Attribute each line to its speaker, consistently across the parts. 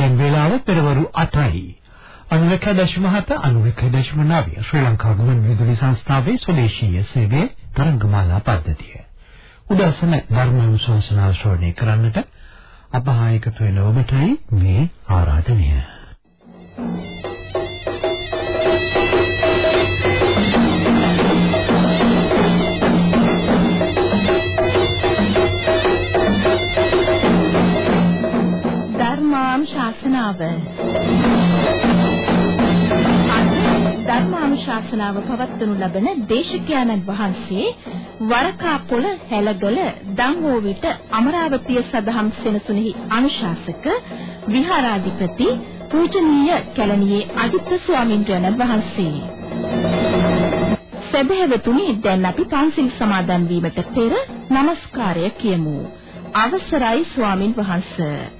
Speaker 1: දැන් වේලාව පෙරවරු 8යි. 91.7 91.9 ශ්‍රී ලංකා ගුවන් විදුලි සංස්ථාවේ ස්වදේශීය සේවයේ තරංගමාලා පද්ධතිය. උදෑසන ධර්මානුශාසනාව ශ්‍රවණය කරන්නට අප හා එකතු වෙන ඔබටයි මේ ආරාධනය.
Speaker 2: ධර්මානුශාසනාව ධර්මානුශාසනාව පවත්වනු ලබන දේශකයන්න් වහන්සේ වරකාපොළ හැලගල දම්වෝවිට අමරාවතිය සදහම් සෙනසුනේහි අනුශාසක විහාරාධිපති පූජනීය කැලණියේ අජිත් ස්වාමින්වයන්න් වහන්සේ. සදහැවතුනි දැන් අපි පන්සිල් සමාදන් වීමට පෙර নমස්කාරය කියමු. අවසරයි ස්වාමින් වහන්සේ.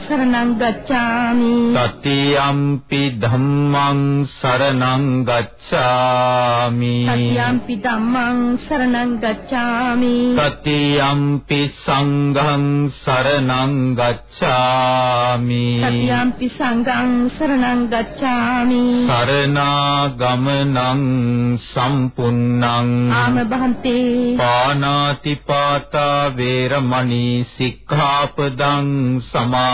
Speaker 2: සරණං ගච්ඡාමි.
Speaker 3: තතියම්පි ධම්මං සරණං ගච්ඡාමි.
Speaker 2: තතියම්පි ධම්මං සරණං ගච්ඡාමි.
Speaker 3: තතියම්පි සංඝං සරණං ගච්ඡාමි.
Speaker 2: තතියම්පි සංඝං සරණං ගච්ඡාමි.
Speaker 3: සරණාගමනං සම්පුන්නං
Speaker 2: ආම බහන්තේ
Speaker 3: පානාති පාතා වේරමණී සික්ඛාපදං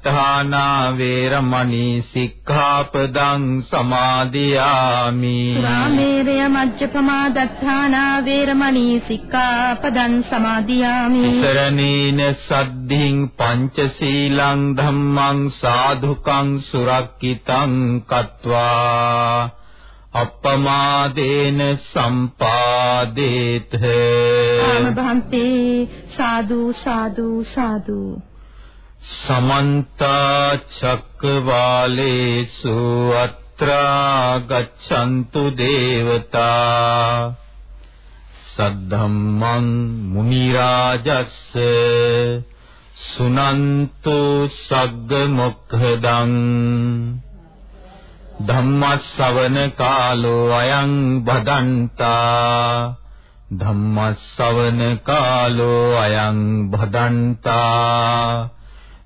Speaker 3: දට්ඨානා වේරමණී සික්ඛාපදං සමාදියාමි.
Speaker 2: සුරාමේරය මජ්ජපමා දත්තානා වේරමණී සික්ඛාපදං සමාදියාමි.
Speaker 3: සරණීන සද්ධින් පංචශීලං ධම්මං සාධුකං සුරක්කිතං කତ୍වා. අප්පමාදේන සම්පාදේත.
Speaker 2: ආම භන්තේ සාදු සාදු සාදු
Speaker 3: සමන්ත චක්කවාලේසු අත්‍රා ගච්ඡන්තු දේවතා සද්ධම්මං මුනි රාජස්ස සුනන්තු සග්ග මොක්ඛදං ධම්මස්සවන කාලෝ අයං බදන්තා ධම්මස්සවන කාලෝ අයං බදන්තා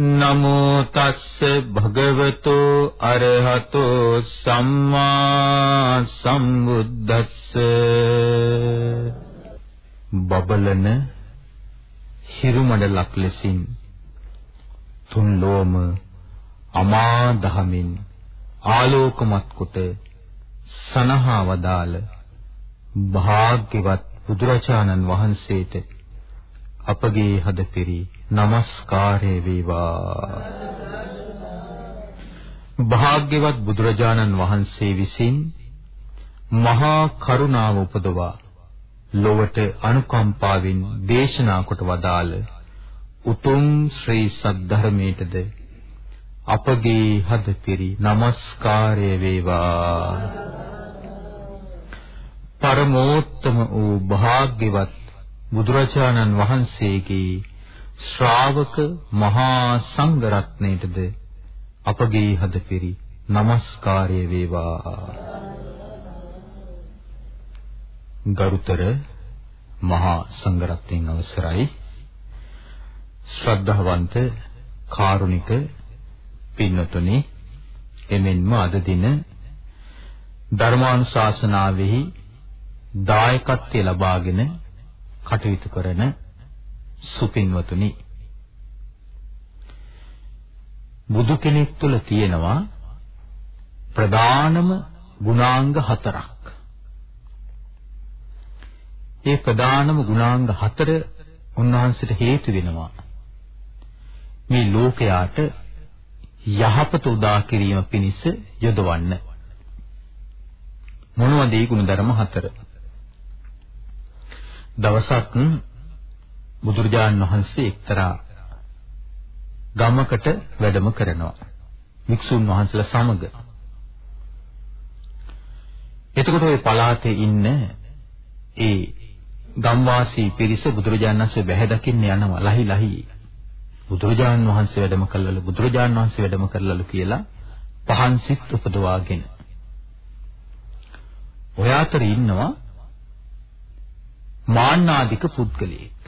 Speaker 3: නමෝ තස්ස භගවතු අරහතෝ සම්මා සම්බුද්දස්ස. බබලන හිරු මඩලක් ලෙසින් තුන් ලෝම අමා දහමින් ආලෝකමත් කොට සනහා වදාළ භාග්‍යවත් බුදුරජාණන් වහන්සේට අපගේ හදපිරි নমස්කාරේ වේවා. භාග්‍යවත් බුදුරජාණන් වහන්සේ විසින් මහා කරුණාව උපදවා ලොවට අනුකම්පාවෙන් දේශනා කොට වදාළ උතුම් ශ්‍රී සද්ධර්මයටද අපගේ හදපිරි নমස්කාරය වේවා. පරමෝත්තම වූ භාග්‍යවත් බුදුරජාණන් වහන්සේගේ ශ්‍රාවක මහා සංඝ රත්නයටද අපගේ හදපිරි নমස්කාරය වේවා. ගරුතර මහා සංඝ රත්නයන් අවසරයි. ශ්‍රද්ධාවන්ත කාරුණික පින්නතුනි එමෙන්ම අද දින ධර්මානුශාසනාවෙහි දායකත්වය ලබාගෙන කටයුතු කරන සුපින්වතුනි බුදු කෙනෙක් තුළ තියෙනවා ප්‍රධානම ගුණාංග හතරක්. ඒ ප්‍රධානම ගුණාංග හතර උන්වහන්සේට හේතු වෙනවා. මේ ලෝකයාට යහපත උදා කිරීම පිණිස යොදවන්න. මොනවද ඒ ගුණධර්ම හතර? දවසක් බුදුරජාණන් වහන්සේ එක්තරා ගමකට වැඩම කරනවා. වික්ෂුන් වහන්සේලා සමග. එතකොට ওই පළාතේ ඉන්න ඒ ගම්වාසී පිරිස බුදුරජාණන් වහන්සේ බැහැ දකින්න යනවා ලහි ලහි. බුදුරජාණන් වහන්සේ වැඩම කළලු බුදුරජාණන් වහන්සේ වැඩම කළලු කියලා පහන් සිත් උපදවාගෙන. ඔය අතර ඉන්නවා මාන්නාදික පුද්ගලයෙක්.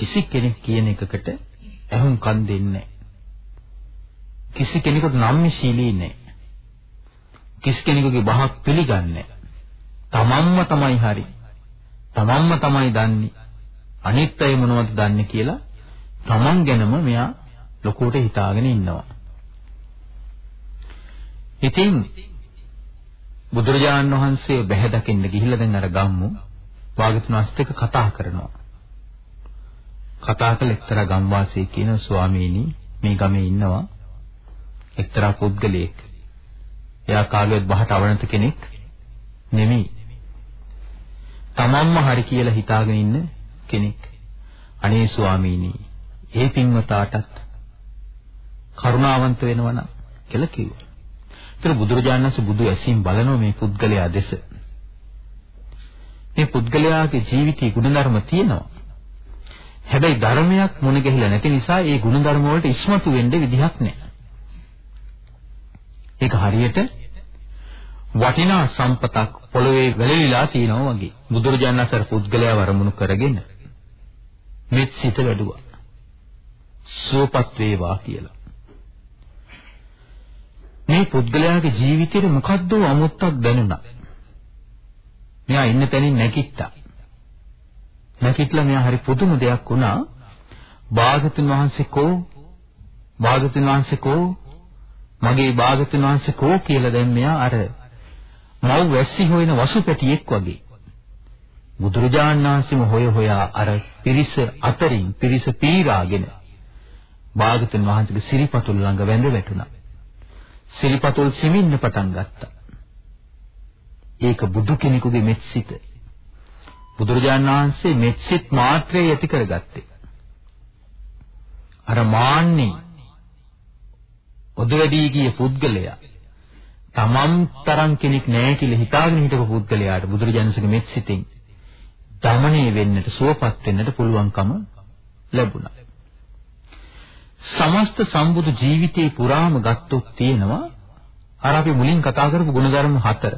Speaker 3: කිසි කෙනෙක් කියන එකකට ඇහුම්කන් දෙන්නේ කිසි කෙනෙකුට නම්‍යශීලී නැහැ. කිසි කෙනෙකුගේ බහක් පිළිගන්නේ තමන්ම තමයි හරි. තමන්ම තමයි දන්නේ. අනිත් අය මොනවද දන්නේ කියලා තමන් ගැනම මෙයා ලොකුවට හිතාගෙන ඉන්නවා. ඉතින් බුදුරජාණන් වහන්සේ බැහැ දකින්න ගිහිල්ලා දැන් අර ගම්මු භාගතුන් වහන්සේත් එක්ක කතා කරනවා. කතා කළ එක්තරා ගම්වාසී කියන ස්වාමීනි මේ ගමේ ඉන්නවා එක්තරා පුද්ගලයෙක්. එයා කාගේවත් බහට අවනත කෙනෙක් නෙමෙයි. තමන්ම හරි කියලා හිතාගෙන ඉන්න කෙනෙක්. අනේ ස්වාමීනි, ඒ පින්වතාටත් කරුණාවන්ත වෙනවනම් කියලා කිව්වා. ඒතර බුදුරජාණන් වහන්සේ බුදු ඇසින් බලනවා මේ පුද්ගලයා දෙස. මේ පුද්ගලයාගේ ජීවිතයේ ගුණධර්ම තියෙනවා. හැබැයි ධර්මයක් මුණ ගැහිලා නැති නිසා ඒ ගුණධර්ම වලට ඉස්මතු වෙන්න විදිහක් නැහැ. ඒක හරියට වටිනා සම්පතක් පොළවේ වැළලීලා තියෙනවා වගේ. බුදුරජාණන් වහන්සේ පුද්ගලයා වරමුණු කරගෙන මෙත් සිත වැඩුවා. සුවපත් වේවා කියලා. මේ පුද්ගලයාගේ ජීවිතේට මොකද්ද අමුත්තක් දැනුණා. මෙයා ඉන්න තැනින් නැගිට්ටා. නැගිටලා මෙයා හරි පුදුම දෙයක් වුණා. භාගතුන් වහන්සේ කෝ? භාගතුන් වහන්සේ කෝ? මගේ භාගතුන් වහන්සේ කෝ කියලා දැන් මෙයා අර මව් වැස්සි හොයන වසුපැටියෙක් වගේ. බුදුරජාණන් වහන්සේම හොය හොයා අර පිරිස අතරින් පිරිස පීරාගෙන භාගතුන් වහන්සේගේ සිරිපතුල් ළඟ වැඳ වැටුණා. සිරිපතුල් සිමින්න පටන් ගත්තා. ඒක බුදු කෙනෙකුගේ මෙත්සිත. බුදුරජාණන් වහන්සේ මෙත්සිත මාත්‍රේ ඇති කරගත්තේ. අර මාන්නේ ඔදවැඩී ගිය පුද්ගලයා තමන් තරම් කෙනෙක් නැහැ කියලා හිතාගෙන හිටපු පුද්ගලයාට බුදුරජාණන්සේගේ මෙත්සිතින් දමණය වෙන්නට සුවපත් වෙන්නට පුළුවන්කම ලැබුණා. සමස්ත සම්බුදු ජීවිතේ පුරාම ගත්තොත් තියෙනවා අර අපි මුලින් කතා කරපු ගුණධර්ම හතර.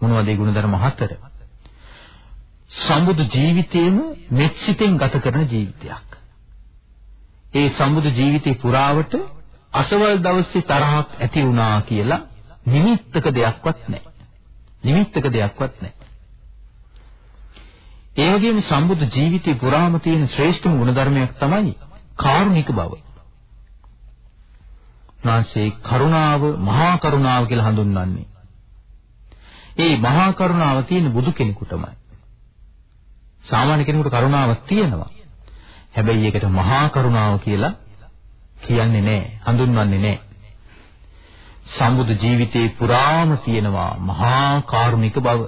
Speaker 3: මොනවද ඒ ගුණධර්ම හතර? සම්බුදු ජීවිතේම මෙත්සිතෙන් ගත කරන ජීවිතයක්. ඒ සම්බුදු ජීවිතේ පුරාවට අසවල් දවසේ තරහක් ඇති වුණා කියලා නිමිත්තක දෙයක්වත් නැහැ. නිමිත්තක දෙයක්වත් නැහැ. ඒ වගේම සම්බුදු ජීවිතේ පුරාම තියෙන ශ්‍රේෂ්ඨම ගුණධර්මයක් තමයි කාරුණික බව. නාසේ කරුණාව මහා කරුණාව කියලා හඳුන්වන්නේ. ඒ මහා කරුණාව තියෙන බුදු කෙනෙකුටමයි. සාමාන්‍ය කෙනෙකුට කරුණාවක් තියෙනවා. හැබැයි ඒකට මහා කරුණාව කියලා කියන්නේ නැහැ, හඳුන්වන්නේ නැහැ. සම්බුදු ජීවිතේ පුරාම තියෙනවා මහා කාරුණික බව.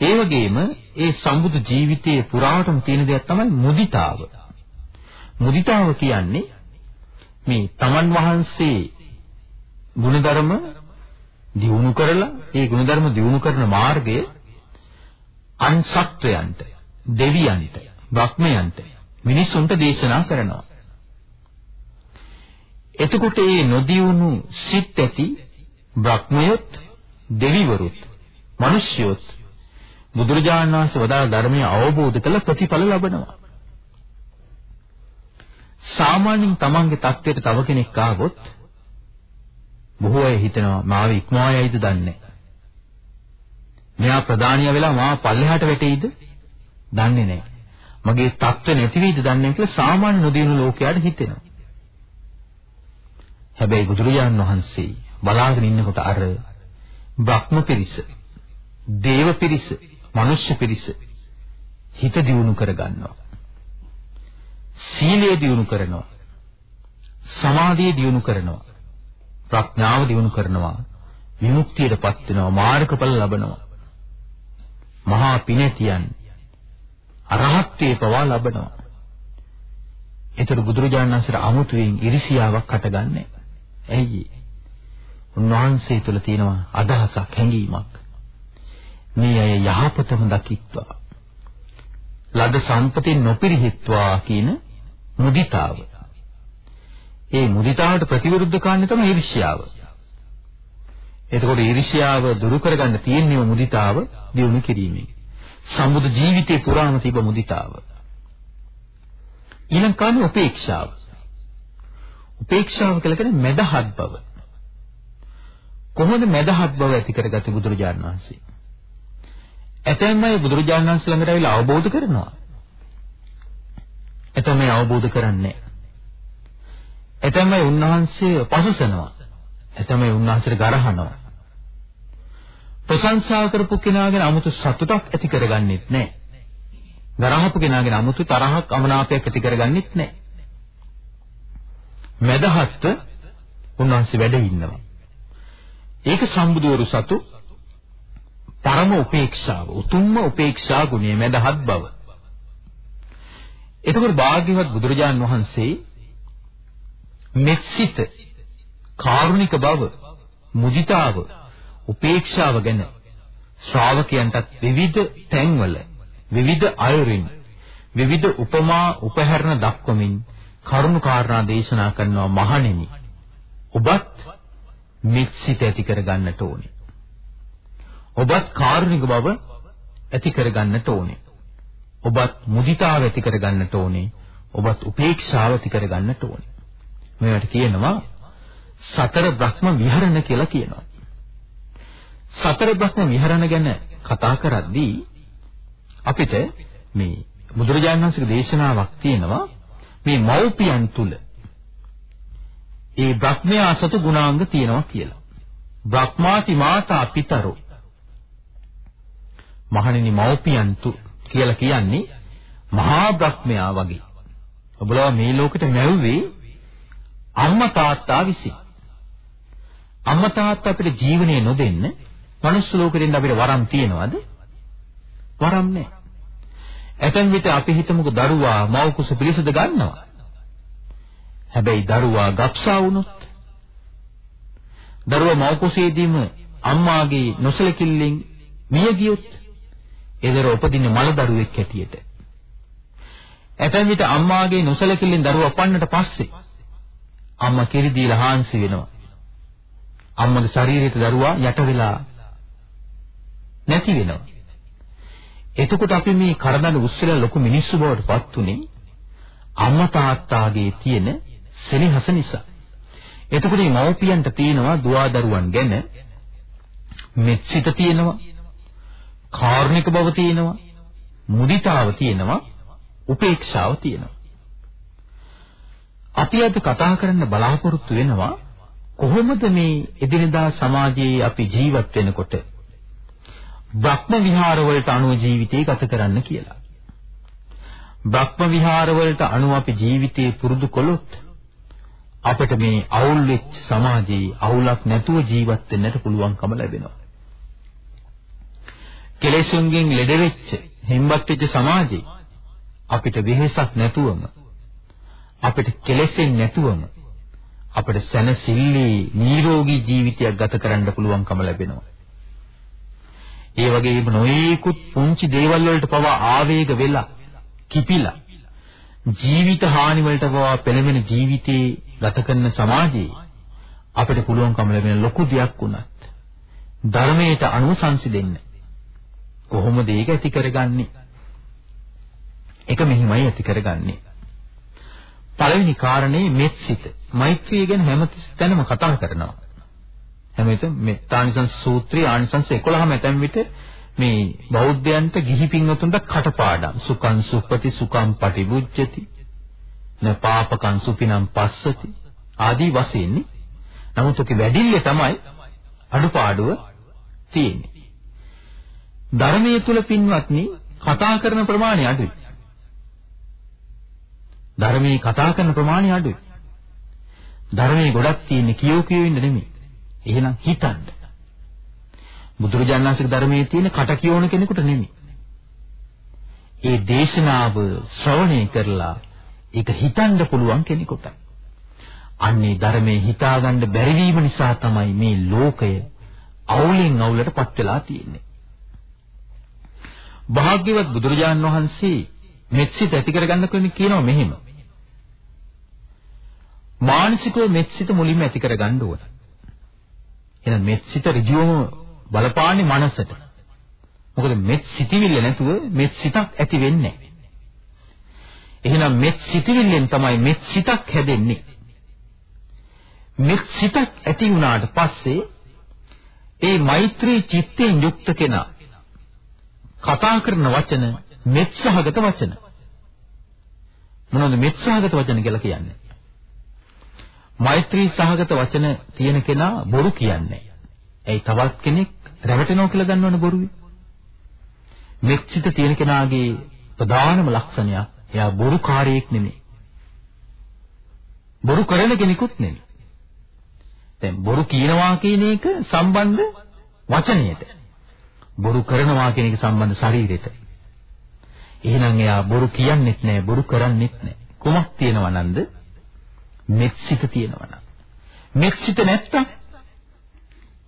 Speaker 3: ඒ වගේම ඒ සම්බුදු ජීවිතයේ පුරාටම තියෙන දෙයක් තමයි මුදිතාව. මුදිතාව කියන්නේ මේ තමන් වහන්සේ ගුණධර්ම දියුණු කරලා ඒ ගුණධර්ම දියුණු කරන මාර්ගය අන් සත්වයන්ට දෙවියන්ට බ්‍රහ්මයන්ට මිනිසුන්ට දේශනා කරනවා. එතකොට මේ නොදියුණු සිත් ඇති බ්‍රහ්මයොත් දෙවිවරුත් මිනිස්යොත් බුදුරජාණන් වහන්සේ වදාළ ධර්මය අවබෝධ කළ ප්‍රතිඵල ලබනවා. සාමාන්‍යයෙන් තමන්ගේ தත්ත්වයට තව කෙනෙක් ආවොත් බොහෝ අය හිතනවා මාව ඉක්මවා යයිද දන්නේ මෙයා ප්‍රධානිය වෙලා මාව පල්ලෙහාට වැටෙයිද දන්නේ නැහැ. මගේ தත්ත්ව නැති වෙයිද දන්නේ කියලා සාමාන්‍ය නොදිනු ලෝකයට හිතෙනවා. හැබැයි බුදුරජාණන් වහන්සේ බලාගෙන ඉන්නකොට අර බ්‍රහ්ම පිරිස, දේව පිරිස, මනුෂ්‍ය පිරිස හිත දියුණු කරගන්නවා. සීලය දියුණු කරනවා. සමාධිය දියුණු කරනවා. ප්‍රඥාව දියුණු කරනවා. විමුක්තියටපත් වෙනවා. මාර්ගඵල ලබනවා. මහා පිනතියන් අරහත්ත්වේ පවා ලබනවා. ඒතර බුදුරජාණන් වහන්සේට අමුතුවෙන් ඉරිසියාවක් හටගන්නේ. ඇයි? උන්වහන්සේ තුල තියෙනවා අදහසක් හැඟීමක්. මේ අය යහපතම දකිත්වා. ලද සම්පති නොපිරිහිත්වා කියන මුදිතාව. ඒ මුදිතාවට ප්‍රතිවිරුද්ධ කාරණේ තමයි ඊර්ෂ්‍යාව. එතකොට ඊර්ෂ්‍යාව දුරු කරගන්න තියෙන්නේ මුදිතාව දියුණු කිරීමෙන්. සම්බුදු ජීවිතේ පුරාම තිබ මුදිතාව. ඊළඟ කාරණේ උපේක්ෂාව. උපේක්ෂාව කියලා කියන්නේ මදහත් බව. කොහොමද මදහත් බව ඇති කරගත්තේ බුදුරජාණන් වහන්සේ? ඇතැම් අය බුදුරජාණන් වහන්සේ ළඟට ඇවිල්ලා අවබෝධ කරනවා. එතම මේ අවබෝධ කරන්නේ එතම උන්වහන්සේ පසුසනවා එතම ඒ උන්වහන්සේට ගරහනවා. ප්‍රශංසා කරපු කෙනාගෙන 아무තු සතුටක් ඇති කරගන්නෙත් නැහැ. ගරහපු කෙනාගෙන 아무තු තරහක් අමනාපයක් ඇති කරගන්නෙත් නැහැ. මෙදහත් උන්වහන්සේ වැඩ ඉන්නවා. ඒක සම්බුදවරු සතු පරම උපේක්ෂාව, උතුම්ම උපේක්ෂා ගුණය මෙදහත් බව. එතකොට භාග්‍යවත් බුදුරජාන් වහන්සේ මෙත්සිත කාරුණික බව මුදිතාව උපේක්ෂාව ගැන ශ්‍රාවකයන්ටත් විවිධ තැන්වල විවිධ අයුරින් විවිධ උපමා උපහරණ දක්වමින් කරුණු කාරණා දේශනා කරනවා මහණෙනි ඔබත් මෙත්සිත ඇති කරගන්නට ඕනේ ඔබත් කාරුණික බව ඇති කරගන්නට ඕනේ ඔබත් මුදිතාව ඇති කරගන්නට ඕනේ. ඔබත් උපේක්ෂාව ඇති කරගන්නට ඕනේ. මේවට කියනවා සතර බ්‍රහ්ම විහරණ කියලා කියනවා. සතර බ්‍රහ්ම විහරණ ගැන කතා කරද්දී අපිට මේ බුදුරජාණන් වහන්සේගේ දේශනාවක් තියෙනවා මේ මෞපියන් තුල ඒ බ්‍රහ්මයා සතු ගුණාංග තියෙනවා කියලා. බ්‍රහ්මාති මාතා පිතරෝ මහණෙනි මෞපියන් කියලා කියන්නේ මහා බ්‍රහ්මයා වගේ. ඔබලා මේ ලෝකෙට නැවුවේ අම්මා තාත්තා විසින්. අම්මා තාත්තා අපිට ජීවනය නොදෙන්න මනුස්ස ලෝකෙින් අපිට වරම් තියනවද? වරම් නැහැ. ඇතැම් විට අපි හිතමුකෝ දරුවා මව කුස පිළිසඳ ගන්නවා. හැබැයි දරුවා ගබ්සා වුණොත් දරුවා මව කුසේදීම අම්මාගේ නොසලකිල්ලෙන් මිය ගියොත් එදර උපදින්නේ මල දරුවෙක් හැටියට. ඇතැම් විට අම්මාගේ නොසලකිල්ලෙන් දරුවා පන්නට පස්සේ අම්මා කිරි දීලා හාන්සි වෙනවා. අම්මගේ ශරීරයට දරුවා යට වෙලා නැති වෙනවා. එතකොට අපි මේ කරදන උස්සලා ලොකු මිනිස්සු බවට පත් උනේ අම්මා තාත්තාගේ තියෙන සෙනෙහස නිසා. එතකොට මේ මව්පියන්ට තියෙනවා දුවදරුවන් ගැන මෙත්සිත තියෙනවා කාරුණික බව තියෙනවා මුදිතාව තියෙනවා උපේක්ෂාව තියෙනවා අපි අද කතා කරන්න බලාපොරොත්තු වෙනවා කොහොමද මේ එදිනෙදා සමාජයේ අපි ජීවත් වෙනකොට බ්‍රහ්ම විහාර වලට අනුව ජීවිතය ගත කරන්න කියලා. බ්‍රහ්ම විහාර වලට අනුව අපි ජීවිතේ පුරුදු කළොත් අපිට මේ අවුල් වෙච්ච සමාජයේ අවුලක් නැතුව ජීවත් වෙන්නට පුළුවන්කම ලැබෙනවා. කෙලෙසුන්ගෙන් ලෙඩ වෙච්ච, හිම්බත් වෙච්ච සමාජයේ අපිට වෙහෙසක් නැතුවම අපිට කෙලෙසෙන්නේ නැතුවම අපිට සැනසෙල්ලි නිරෝගී ජීවිතයක් ගත කරන්න පුළුවන්කම ලැබෙනවා. ඒ වගේම නොයේකුත් පුංචි දේවල් වලට පවා ආවේග වෙලා කිපිලා ජීවිත හානි වලට පවා පෙළඹෙන ජීවිතේ ගත කරන සමාජයේ අපිට පුළුවන්කම ලැබෙන ලොකු දෙයක් වුණත් ධර්මයට අනුසංසි දෙන්න. කොහොමද ඒක ඇති කරගන්නේ? ඒක මෙහිමයි ඇති කරගන්නේ. පළවෙනි කාරණේ මෙත්සිත. මෛත්‍රිය ගැන හැමතිස්සෙම කතා කරනවා. හැමවිට මෙත්තානිසංස සූත්‍රයේ ආනිසංස 11ම ඇතැම් විට මේ බෞද්ධයන්ට ගිහි පින්වතුන්ට කටපාඩම්. සුඛං සුප්පති සුඛං පටිබුජ්ජති න පාපකං සුපිනම් පස්සති. ආදී වශයෙන් නමුත් ඔක වැඩිල්ල තමයි අඩුපාඩුව තියෙන්නේ. ධර්මයේ තුල පින්වත්නි කතා කරන ප්‍රමාණය අඩුයි. ධර්මයේ කතා කරන ප්‍රමාණය අඩුයි ධර්මයේ ගොඩක් තියෙන්නේ කියෝ කියෝ ඉන්න නෙමෙයි එහෙනම් හිතන්න. බුදුරජාණන් වහන්සේගේ ධර්මයේ තියෙන කට කියවන කෙනෙකුට නෙමෙයි. ඒ දේශනාව ශ්‍රවණය කරලා ඒක හිතන්න පුළුවන් කෙනෙකුට. අන්නේ ධර්මයේ හිතාගන්න බැරි වීම නිසා තමයි මේ ලෝකය අවුලෙන් අවුලට පත් වෙලා තියෙන්නේ. භාග්‍යවත් බුදුරජාණන් වහන්සේ මෙත්සිත ඇති කරගන්න කෙනෙක් කියනවා මෙහෙම. මානසිකව මෙත්සිත මුලින්ම ඇති කරගන්න ඕන. එහෙනම් මෙත් සිත ඍජුවම බලපාන්නේ මනසට. මොකද මෙත් සිටිවිල්ල නැතුව මෙත් සිතක් ඇති වෙන්නේ නැහැ. එහෙනම් මෙත් සිටිවිල්ලෙන් තමයි මෙත් සිතක් හැදෙන්නේ. මෙත් සිතක් ඇති වුණාට පස්සේ ඒ මෛත්‍රී චිත්තයෙන් යුක්ත කෙනා කතා කරන වචන මෙත් සහගත වචන. මොනවද මෙත් සහගත වචන කියලා කියන්නේ? මෛත්‍රී සහගත වචන තියෙන කෙනා බොරු කියන්නේ. ඇයි තවත් කෙනෙක් රැවටෙනවා කියලා දන්නවනේ බොරුවේ. මෙච්චිත තියෙන කෙනාගේ ප්‍රධානම ලක්ෂණයක් එයා බොරුකාරයෙක් නෙමෙයි. බොරු කරන කෙනෙකුත් නෙමෙයි. දැන් බොරු කියනවා කියන එක සම්බන්ධ වචනයට. බොරු කරනවා කියන එක සම්බන්ධ ශරීරයට. එහෙනම් එයා බොරු කියන්නෙත් නෑ බොරු කරන්නෙත් නෑ. කුමක් තියෙනව නන්ද? මෙත්සිත තියෙනවා නම් මෙත්සිත නැත්තම්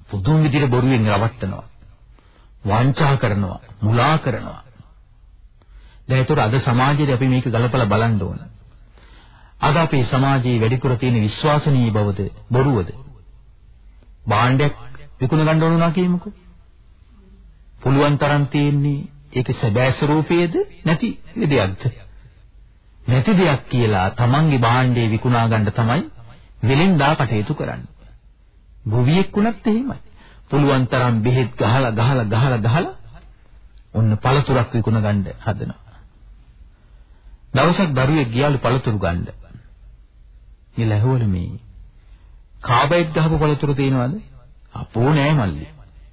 Speaker 3: පුදුම විදිහට බොරුවෙන් රවට්ටනවා. වංචා කරනවා මුලා කරනවා. දැන් ඒතර අද සමාජයේ අපි මේක ගලපලා බලන්න ඕන. අද අපේ සමාජයේ වැඩිපුර තියෙන විශ්වාසනීය බවද බොරුවද? භාණ්ඩයක් විකුණ ගන්න ඕන නා කියමුකෝ. පුළුවන් තරම් තියෙන්නේ ඒකේ සැබෑ ස්වરૂපයේද නැති දෙයක්ද නැති දෙයක් කියලා තමන්ගේ භාණ්ඩේ විකුණා ගන්න තමයි වෙලෙන්දා කටයුතු කරන්නේ. ගොවියෙක් වුණත් එහෙමයි. පුළුවන් තරම් බෙහෙත් ගහලා ගහලා ගහලා ගහලා ඔන්න පළතුරක් විකුණ ගන්න හදනවා. දවසක් දරුවෙක් ගියාලු පළතුරු ගන්න. ඊළ ඇහුවලු මේ කාබයිඩ් ගහපු පළතුරු තියෙනවද? අපෝ නෑ මල්ලි.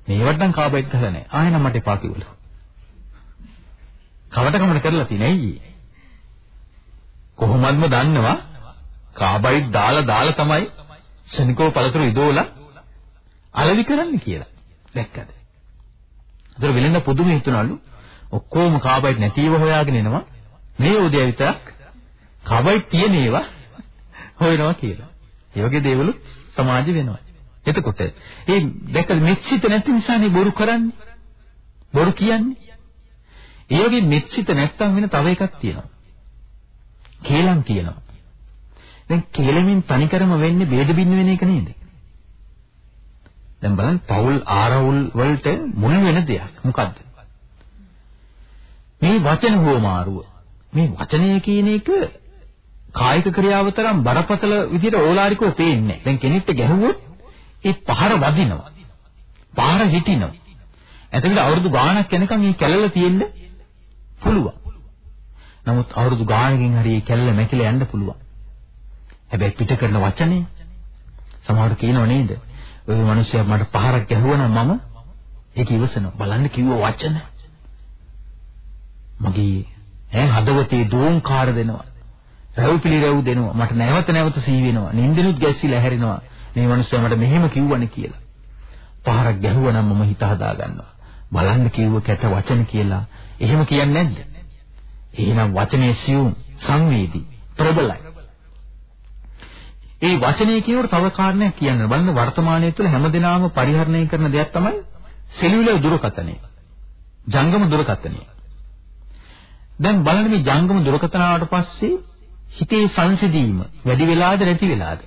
Speaker 3: මේවට නම් කාබයිඩ් ගහලා නෑ. ආයෙ නම් මට එපා කිව්වලු. කවටකමන කරලා තියෙන්නේ ඇයි? කොහොමත්ම දන්නවා කාබයිඩ් දාලා දාලා තමයි ශනිකෝ පළතුරු ඉදෝලා අලවි කරන්නේ කියලා. දැක්කද? ඒතර වෙලෙන්න පුදුම හිතනවලු ඔක්කොම කාබයිඩ් නැතිව හොයාගෙන එනවා. මේ උදේ විතරක් කාබයිඩ් තියෙන ඒවා හොයනවා කියලා. ඒ වගේ දේවලු සමාජෙ වෙනවා. එතකොට ඒ දැක්කද මෙච්චිත නැති නිසානේ බොරු කරන්නේ. බොරු කියන්නේ. ඒ වගේ මෙච්චිත නැත්තම් වෙන තව එකක් තියෙනවා. කේලම් කියනවා. දැන් කේලමින් තනිකරම වෙන්නේ ભેද බින්න වෙන එක නේද? දැන් බලන්න පෞල් ආරවුල් වලට මුල් වෙන දෙයක් මොකද්ද? මේ වචන හෝමාරුව. මේ වචනය කියන එක කායික ක්‍රියාව තරම් බරපතල විදිහට ඕලාරිකව පේන්නේ. දැන් කෙනෙක්ට ගැහුවොත් ඒ පහර වදිනවා. පහර හිටිනවා. එතකොට අවුරුදු ගාණක් යනකම් මේ කැළල තියෙන්න පුළුවන්. නමුත් අවුරුදු ගාණකින් හරි මේ කැළල මැකිලා යන්න පුළුවන්. හැබැයි පිට කරන වචනේ සමහර කියනව නේද? ওই මිනිස්සයා මට පහරක් ගැහුවා නම් මම ඒක ඉවසනවා. බලන්න කිව්ව වචන. මගේ ඈ හදවතේ දෝංකාර දෙනවා. රැව්පිලි රැව් දෙනවා. මට නැවත නැවත සී වෙනවා. නින්දිනුත් ගැස්සිලා හැරෙනවා. මේ මිනිස්සයා මට මෙහෙම කිව්වනේ කියලා. පහරක් ගැහුවා නම් මම හිත හදා ගන්නවා. බලන්න කිව්ව කැත වචන කියලා. එහෙම කියන්නේ නැද්ද? එහෙනම් වචනේ සියුම් සංවේදී ප්‍රබලයි. ඒ වචනේ කියනකොට තව කාරණයක් කියන්න බලන්න වර්තමානයේ තුල හැමදෙනාම පරිහරණය කරන දෙයක් තමයි සෙලියුලර් දුරකථනය. ජංගම දුරකථනය. දැන් බලන්න මේ ජංගම දුරකථන ආවට පස්සේ හිතේ සංසිඳීම වැඩි වෙලාද නැති වෙලාද?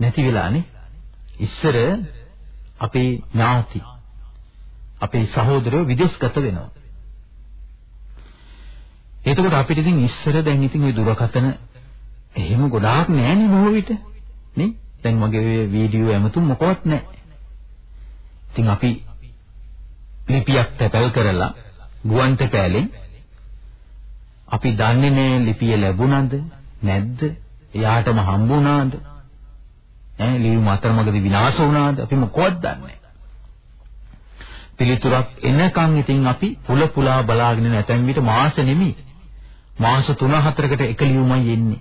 Speaker 3: නැති වෙලානේ. ඉස්සර අපේ ඥාති අපේ සහෝදරයෝ විදේශගත වෙනවා. එතකොට අපිට ඉතින් ඉස්සර දැන් ඉතින් ওই දුරකථන එහෙම ගොඩාක් නෑනේ බොහෝ විට. නේ? දැන් මගේ ඔය වීඩියෝ ඇමතුම් මොකවත් නෑ. ඉතින් අපි ලිපියක් තැපැල් කරලා ගුවන්ට පෑලෙන් අපි දන්නේ නෑ ලිපිය ලැබුණාද නැද්ද? එයාටම හම්බුණාද? ඈ ලියුම අතරමඟදී විනාශ වුණාද? අපි මොකවත් දන්නේ පිළිතුරක් එනකන් ඉතින් අපි පුල පුලා බලාගෙන නැතැම් විට මාස නෙමි මාස 3-4කට එක ලියුමයි එන්නේ.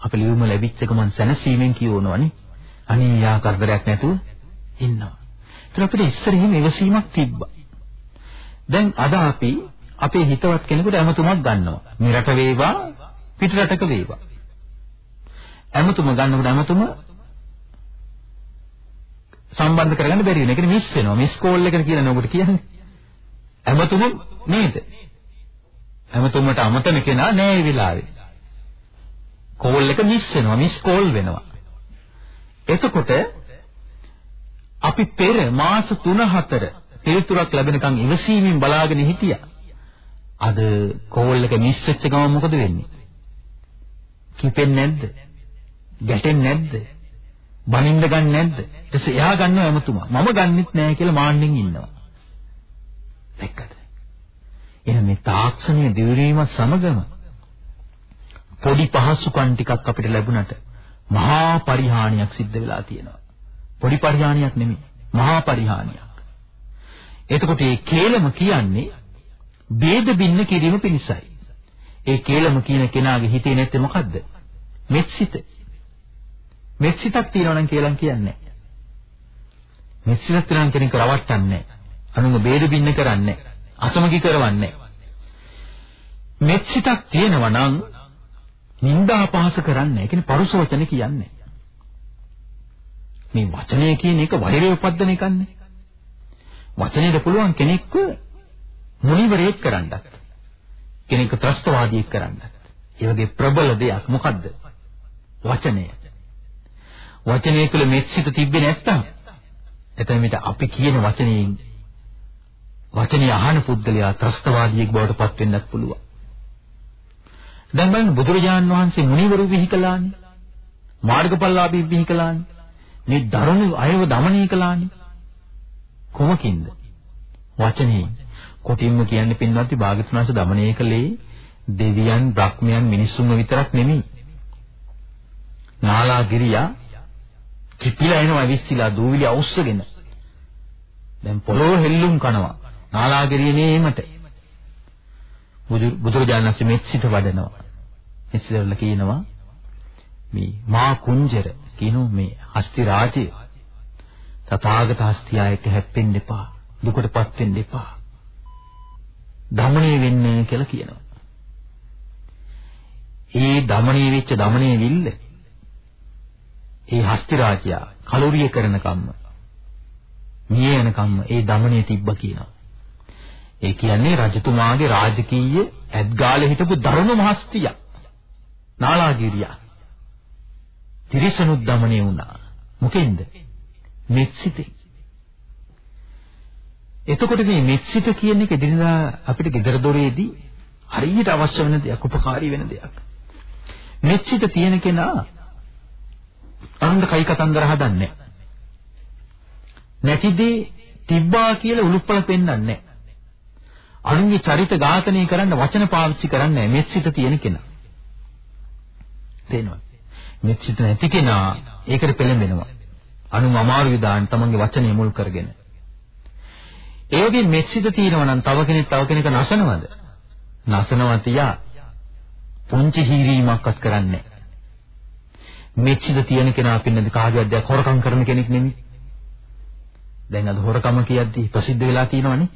Speaker 3: අපි ලියුම ලැබිච්ච ගමන් සැනසීමෙන් කියවනවනේ. අනේ යා කරදරයක් නැතුව ඉන්නවා. ඒතර අපිට ඉස්සර එහෙම ඉවසීමක් තිබ්බා. දැන් අද අපි අපේ හිතවත් කෙනෙකුට ඇමතුමක් ගන්නවා. මේ රට වේවා පිට රටක වේවා. ඇමතුම ගන්නකොට ඇමතුම සම්බන්ධ කරගන්න බැරි වෙන. ඒ කියන්නේ මිස් වෙනවා. මිස් කෝල් එකට කියලා නෝකට කියන්නේ. ඇමතුම නේද? ඇමතුමට අමතන කෙනා නෑ ඒ වෙලාවේ. කෝල් එක මිස් වෙනවා. මිස් කෝල් වෙනවා. එතකොට අපි පෙර මාස 3-4 පිළිතුරක් ලැබෙනකන් ඉවසීමෙන් බලාගෙන හිටියා. අද කෝල් එක මිස් වෙච්ච ගමන් මොකද වෙන්නේ? කිපෙන්නේ නැද්ද? ගැටෙන්නේ නැද්ද? බනින්න ගන්න නැද්ද? ඊට පස්සේ එයා ගන්නව එමතුමා. මම ගන්නෙත් නෑ කියලා මාන්නෙන් ඉන්නවා. දැක්කද? එහෙනම් මේ තාක්ෂණීය දියුණුවීම සමගම පොඩි පහසුකම් ටිකක් අපිට ලැබුණට මහා පරිහානියක් සිද්ධ වෙලා තියෙනවා. පොඩි පරිහානියක් නෙමෙයි. මහා පරිහානියක්. එතකොට මේ කේලම කියන්නේ ભેද බින්න කිරීම පිණිසයි. ඒ කේලම කියන කෙනාගේ හිතේ නැත්තේ මොකද්ද? මෙත්සිත. මෙත්සිතක් තියෙනවා නම් කියලා කියන්නේ. මෙත්සිතක් තියෙනවා කෙනෙක් රවට්ටන්නේ නැහැ. අනුන්ව ભેද බින්න කරන්නේ නැහැ. අසමගි කරවන්නේ. මෙත්සිතක් තියෙනවා නම් නිന്ദා අපහාස කරන්නේ. ඒ කියන්නේ පරුස වචන කියන්නේ. මේ වචනය කියන එක වෛරය උපද්දන එකන්නේ. වචනයට පුළුවන් කෙනෙක්ව මුනිවරයෙක් කරන්නත් කෙනෙක්ව ත්‍රස්තවාදියෙක් කරන්නත්. ඒ වගේ ප්‍රබල දෙයක් මොකද්ද? වචනය. වචනය තුළ මෙත්සිත තිබ්බේ නැත්තම් එතන මිට අපි කියන වචනයෙන් වචනේ අහන පුද්ගලයා ත්‍රස්තවාදියෙක් බවට පත් වෙන්නත් පුළුවන්. දැන් බලන්න බුදුරජාන් වහන්සේ මුනිවරු විහිකලානේ. මාර්ගඵලලාභී විහිකලානේ. මේ දරුණු අයව দমনය කළානේ. කොමකින්ද? වචනේ. කොටින්ම කියන්නේ පින්වත්ටි භාගතුනාංශ দমনය කළේ දෙවියන්, බ්‍රහ්මයන්, මිනිසුන්ව විතරක් නෙමෙයි. නාලාගිරියා කිපිලා එනවා විශ්සිලා දූවිලි අවුස්සගෙන. දැන් පොළොව හෙල්ලුම් කරනවා. කනවා. නාලාගිරියේමට බුදුරජාණන් වහන්සේ මෙත්සිත වඩනවා. මෙත්සිතවල කියනවා මේ මා කුංජර කියනු මේ හස්ති රාජය තථාගත හස්තියායක හැප්පෙන්න එපා. දුකටපත් වෙන්න එපා. දමණය වෙන්නේ කියලා කියනවා. ඒ දමණය වෙච්ච දමණය විල්ල ඒ හස්ති රාජයා කලුරිය කරන කම්ම මිය යන කම්ම ඒ දමණය තිබ්බ කියනවා. ඒ කියන්නේ රජතුමාගේ රාජකීය ඇත්ගාලේ හිටපු දරුණු මහස්තියා නාලාගිරියා තිරිසනුත් দমনේ වුණා. මොකෙන්ද? මෙත්සිතේ. එතකොට මේ මෙත්සිත කියන එක දිනදා අපිට ගෙදර දොරේදී හරියට අවශ්‍ය වෙන දෙයක්, උපකාරී වෙන දෙයක්. මෙච්චිත තියෙන කෙනා අන්න කයි කතන්දර හදන්නේ නැතිදී තිබ්බා කියලා උලුප්පල පෙන්වන්නේ අනුන්ගේ චරිත ඝාතනය කරන්න වචන පාවිච්චි කරන්නේ නැහැ. මෙච්චිත තියෙන කෙනා. තේනවා. මෙච්චිත නැති කෙනා ඒකට පෙළඹෙනවා. අනුන් අමාරු විදාන් තමන්ගේ වචනේ මුල් කරගෙන. ඒ වගේ මෙච්චිත තියෙනවා නම් තව කෙනෙක් තව කෙනෙක් නසනවද? නසනවා තියා පුංචි හීරීමක්වත් කරන්නේ මෙච්චිද තියෙන කෙනා පින්නද කාගේ අධ්‍යයක් හොරකම් කරන කෙනෙක් නෙමෙයි. දැන් අද හොරකම කියද්දි ප්‍රසිද්ධ වෙලා තියෙනවනේ.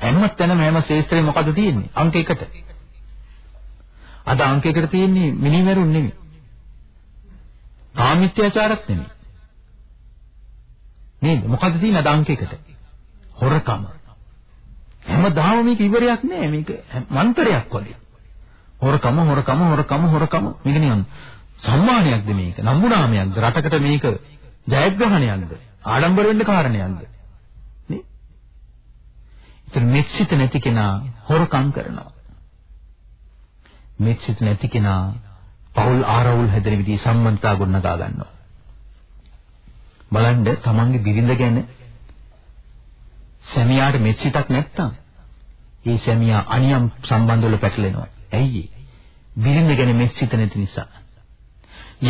Speaker 3: හැම තැනම හැම ශේෂ්ත්‍රේ මොකද තියෙන්නේ? අංක 1ට. අද අංක 1ට තියෙන්නේ මිනිමෙරුන් නෙමෙයි. කාමිත්‍යාචාරත් නෙමෙයි. නේද? මොකද තියෙන්නේ අද අංක 1ට? හොරකම. හැමදාම මේක ඉවරයක් නෑ මේක මන්තරයක් වගේ. හොරකම හොරකම හොරකම හොරකම මේක නිකන් සම්මානයක්ද මේක නම්බුනාමයක්ද රටකට මේක ජයග්‍රහණයක්ද ආඩම්බර වෙන්න කාරණයක්ද නේ ඉතින් මෙච්චිත නැති කෙනා හොරකම් කරනවා. මෙච්චිත නැති කෙනා පෞල් ආරවුල් හැදෙන විදිහ සම්බන්ධතා ගොඩනගා ගන්නවා. බලන්න තමන්ගේ බිරිඳ ගැන සැමියාට මෙච්චිතක් නැත්තම් ඒ සැමියා අනියම් සම්බන්ධවල පැටලෙනවා. ඇයි? බිරිඳ ගැන මෙච්චිත නැති නිසා.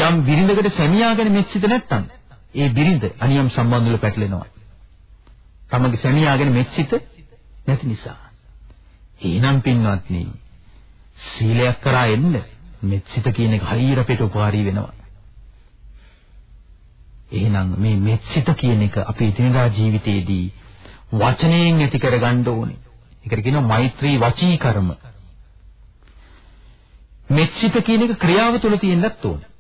Speaker 3: යම් බිරිඳකට සැමියා ගැන මෙච්චිත නැත්තම් ඒ බිරිඳ අනියම් සම්බන්ධවල පැටලෙනවා. තමගේ සැමියා ගැන මෙච්චිත නැති නිසා. එහෙනම් පින්වත්නි සීලයක් කරා එන්න මෙච්චිත කියන එක හරියට අපිට උපකාරී වෙනවා. එහෙනම් මේ මෙච්චිත කියන එක අපේ දිනදා ජීවිතයේදී වචනයෙන් ඇති කරගන්න ඕනේ. ඒකට කියනවා මෛත්‍රී වචී කර්ම. මෙච්චිත කියන එක ක්‍රියාව තුළ තියෙන්නත් ඕනේ.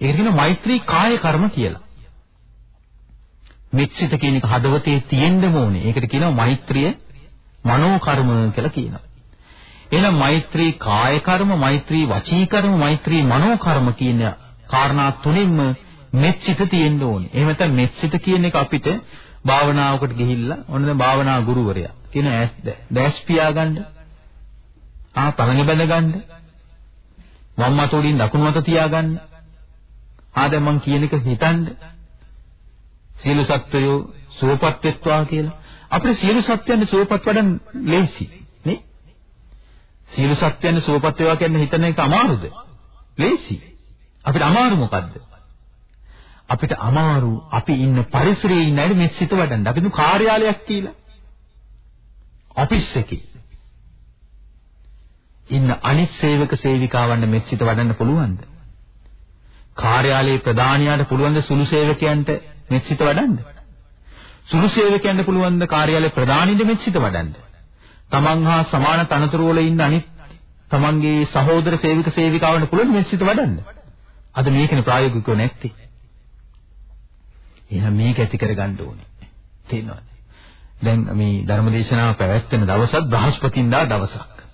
Speaker 3: ඒකට කියනවා මෛත්‍රී කාය කර්ම කියලා. මෙච්චිත කියන එක හදවතේ තියෙන්න ඕනේ. ඒකට කියනවා මෛත්‍රිය මනෝ කර්ම කියලා කියනවා. එහෙනම් මෛත්‍රී කාය කර්ම, මෛත්‍රී වචී කර්ම, මෛත්‍රී මනෝ කර්ම කියන කාරණා තුනින්ම මෙච්චිත තියෙන්න ඕනේ. එහෙම නැත්නම් මෙච්චිත කියන එක අපිට භාවනාවකට ගිහිල්ලා ඔන්න දැන් භාවනා ගුරුවරයා කියන ඇස් දැස් පියාගන්න ආ පළඟ බැඳ ගන්න වම් අත උඩින් දකුණු අත තියාගන්න ආ දැන් මං කියන එක හිතන්න සියලු සත්වයෝ සුවපත් වෙත්වා කියලා. අපිට සියලු සත්‍යයන් සුවපත් වඩන් ලේසි නේ? සියලු සත්‍යයන් සුවපත් වේවා කියන හිතන එක අමාරුද? ලේසි. අපිට අමාරු මොකද්ද? අපිට අමාරු අපි ඉන්න පරිසරයේ ඉන්න අය මේ සිත වඩන්න. අපි දු කාර්යාලයක් කියලා. ඔෆිස් එකේ. ඉන්න අනිත් සේවක සේවිකාවන්ට මෙත් සිත වඩන්න පුළුවන්ද? කාර්යාලයේ ප්‍රධානියාට පුළුවන් ද සුළු සේවකයන්ට මෙත්සිත වඩන්න? සුළු සේවකයන්ට පුළුවන් ද කාර්යාලයේ ප්‍රධානීන්ට මෙත්සිත වඩන්න? තමන් හා සමාන තනතුරු වල ඉන්න අනිත් තමන්ගේ සහෝදර සේවික සේවිකාවන්ට පුළුවන් මෙත්සිත වඩන්න? අද මේකනේ ප්‍රායෝගිකව නැත්තේ. එහෙනම් මේක ඇති කරගන්න ඕනේ. තේරෙනවද? දැන් මේ ධර්මදේශනාව පැවැත්වෙන දවසත් බ්‍රහස්පතින්දා දවසක්.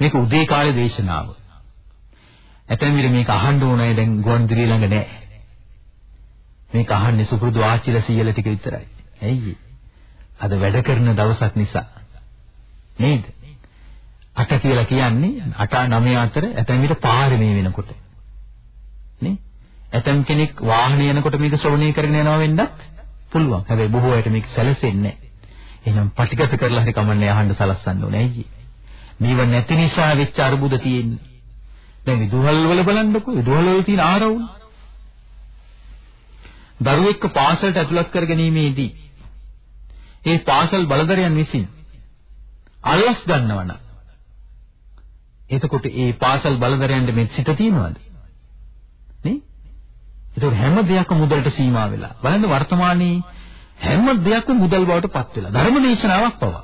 Speaker 3: මේක උදේ කාලේ දේශනාව. ඇතැම් විට මේක අහන්න ඕනයි දැන් ගුවන්විදුලිය ළඟ නැහැ. මේක අහන්නේ සුපුරුදු ආච්චිලා සීයලා ටික විතරයි. ඇයි අද වැඩ කරන දවසක් නිසා. නේද? අට කියලා කියන්නේ අට නවය අතර ඇතැම් විට පාරමී වෙනකොට. නේ? ඇතැම් කෙනෙක් වාහනේ යනකොට මේක ශ්‍රවණය කරගෙන යනවා වෙන්නත් පුළුවන්. හැබැයි බොහෝ අයට මේක සැලසෙන්නේ නැහැ. එහෙනම් පටිගත කරලා හරි කමන්නේ අහන්න සලස්සන්න ඕනේ. ඇයි? මේව නැති නිසා වෙච්ච අරුබුද තියෙන්නේ. දැන් විදුහල් වල බලන්නකෝ විදුහල් වල තියෙන ආරවුල්. දරුවෙක්ව පාසලට ඇතුළත් කර ගැනීමේදී ඒ පාසල් බලධරයන් විසින් අල්ලස් ගන්නවනම් එතකොට ඒ පාසල් බලධරයන්ට මෙත් සිත තියනවද? නේ? ඒක හැම දෙයක්ම මුදලට සීමා වෙලා. බලන්න වර්තමානයේ හැම දෙයක්ම මුදල් බවට පත් වෙලා. ධර්ම දේශනාවක් පවා.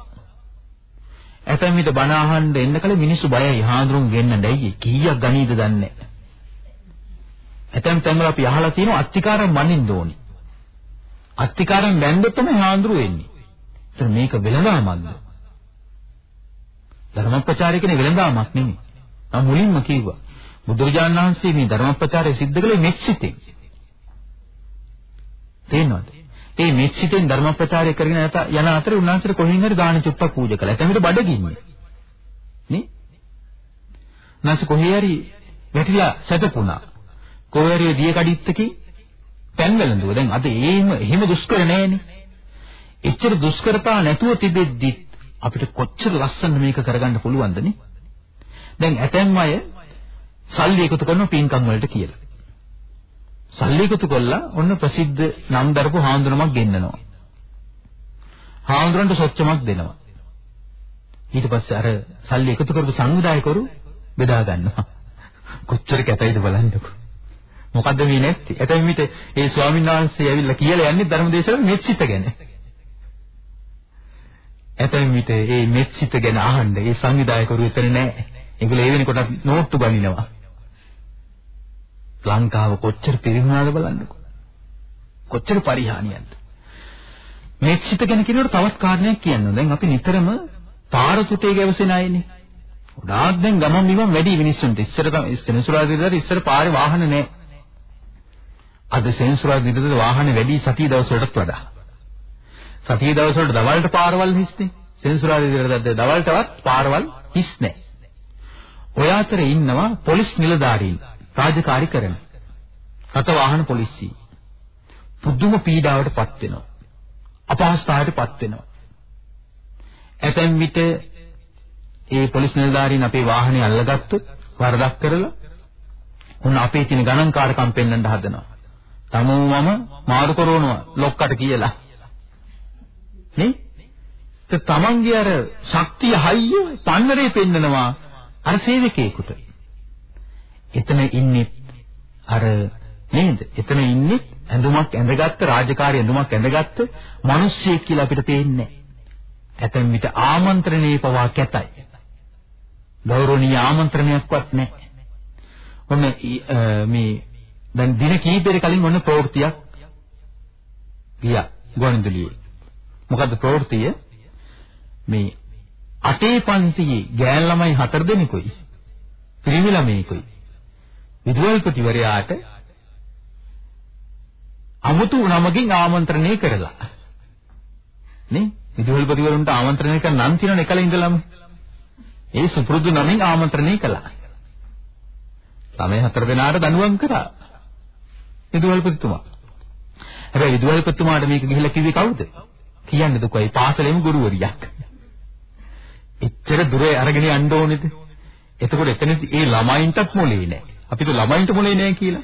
Speaker 3: ඇතැම් විට බණ අහන්න එන්න කල මිනිස්සු බයයි හාඳුරුන් ගෙන්නන්න ඇයි කීයක් ගණීද දන්නේ ඇතැම් තැන්වල අපි අහලා තියෙනවා අත්තිකාරම් මනින්න ඕනි අත්තිකාරම් බැන්දොත් තමයි හාඳුරු වෙන්නේ ඒතර මේක වෙලඳාමක්ද ධර්ම ප්‍රචාරය කියන්නේ වෙලඳාමක් නෙමෙයි මම මුලින්ම කිව්වා බුදුරජාණන් වහන්සේ මේ ධර්ම ප්‍රචාරය සිද්ධ කළේ මෙච්චිතෙන් තේරෙනවද ඒ මෙත්සිතෙන් ධර්ම ප්‍රචාරය කරගෙන යන අතරේ උන්වහන්සේට කොහෙන් හරි දාන චුට්ටක් පූජා කළා. එතන බඩගින්නේ. නේ? නැස කොහේ හරි වැටිලා සැතපුණා. කොහේ හරි දිය කඩਿੱත්තකේ පෑන් වැළඳුවා. දැන් අද එහෙම එහෙම දුෂ්කර නෑනේ. එච්චර දුෂ්කරතා නැතුව තිබෙද්දි අපිට කොච්චර ලස්සන මේක කරගන්න පුළුවන්ද නේ? දැන් ඇතැම් අය සල්ලි එකතු කරන පින්කම් වලට කියලා. සල්ලි එකතු කළා ඔන්න ප්‍රසිද්ධ නම් දරපු හාමුදුරුවමක් ගෙන්නනවා. හාමුදුරන්ට සොච්චමක් දෙනවා. ඊට පස්සේ අර සල්ලි එකතු කරපු සංවිධායකවරු බෙදා ගන්නවා. කොච්චර කැතයිද බලන්නකෝ. මොකද්ද මේ නැත්තේ? ඇතැම් විට ඒ ස්වාමීන් වහන්සේ ඇවිල්ලා කියලා යන්නේ ධර්මදේශන මෙත්සිත ගැන. ඇතැම් විට ඒ මෙත්සිත ගැන අහන්න ඒ සංවිධායකවරු එතන නැහැ. ඒගොල්ලෝ ඒ වෙනකොට නෝට්ටු බනිනවා. ලංකාව කොච්චර පිරිහුණාද බලන්නකෝ. කොච්චර පරිහානියක්ද. මෙත්සිත ගැන කියනකොට තවත් කාරණයක් කියන්න. දැන් අපි නිතරම පාර තුටේ ගැවසෙන අයනේ. ගොඩාක් දැන් ගමන් බිමන් වැඩි මිනිස්සුන්ට. ඉස්සර තමයි සෙනසුරාදා ඉස්සර පාරේ වාහන නැහැ. අද සෙනසුරාදා දිනවල වාහන වැඩි සතිය දවස් වලටත් වඩා. සතිය දවස් වලට දවල්ට පාරවල් හිස්නේ. සෙනසුරාදා දිනවල දවල්ටවත් පාරවල් හිස් නැහැ. ඔය අතරේ ඉන්නවා පොලිස් නිලධාරීන් රාජකාරී කරන. රට වාහන පොලිසිය. පුදුම පීඩාවටපත් වෙනවා. අපහසුතාවයටපත් වෙනවා. ඇතැම් විට ඒ පොලිස් නිලධාරීන් අපේ වාහනේ අල්ලගත්තොත් වරදක් කරලා උන් අපේ තියෙන ගණන්කාරකම් පෙන්වන්න හදනවා. තමෝමම මාරු කරනවා ලොක්කට කියලා. නේ? ඒ තමන්ගේ අර ශක්තිය හයිය පන්නරේ පෙන්නනවා අර සේවකයෙකුට. එතන ඉන්නේ අර නේද? එතන ඉන්නේ ඇඳුමක් ඇඳගත්ත රාජකාරී ඇඳුමක් ඇඳගත්ත මිනිස්සෙක් කියලා අපිට පේන්නේ ඇතැම් විට ආමන්ත්‍රණේ පවා කැතයි. ගෞරවනීය ආමන්ත්‍රණයක්වත් නැහැ. ඔන්න මේ දැන් දින කීපයකට කලින් ඔන්න ප්‍රවෘත්තියක් ගියා ගුවන්විදුලියේ. මොකද්ද ප්‍රවෘත්තිය? මේ අටේ පන්තියේ ගෑන් ළමයි හතර දෙනෙකුයි පිරිමි ළමයෙකුයි. විදුහල්පතිවරයාට අමුතු නමකින් ආමන්ත්‍රණය කරලා. නේ? විදුහල්පතිවරුන්ට ආමන්ත්‍රණය කරන නම් තියෙන එකල ඉඳලම ඒ සුපුරුදු නමින් ආමන්ත්‍රණය කළා. ළමයි හතර දෙනාට දඬුවම් කරා. විදුහල්පතිතුමා හැබැයි විදුහල්පතිතුමාට මේක ගිහිල්ලා කිව්වේ කවුද කියන්නේ දුකයි පාසලේම ගුරුවරියක් එච්චර දුරේ අරගෙන යන්න ඕනේද? එතකොට එතනදී ඒ ළමයින්ටත් මොලේ නැහැ. අපිට ළමයින්ට මොලේ නැහැ කියලා.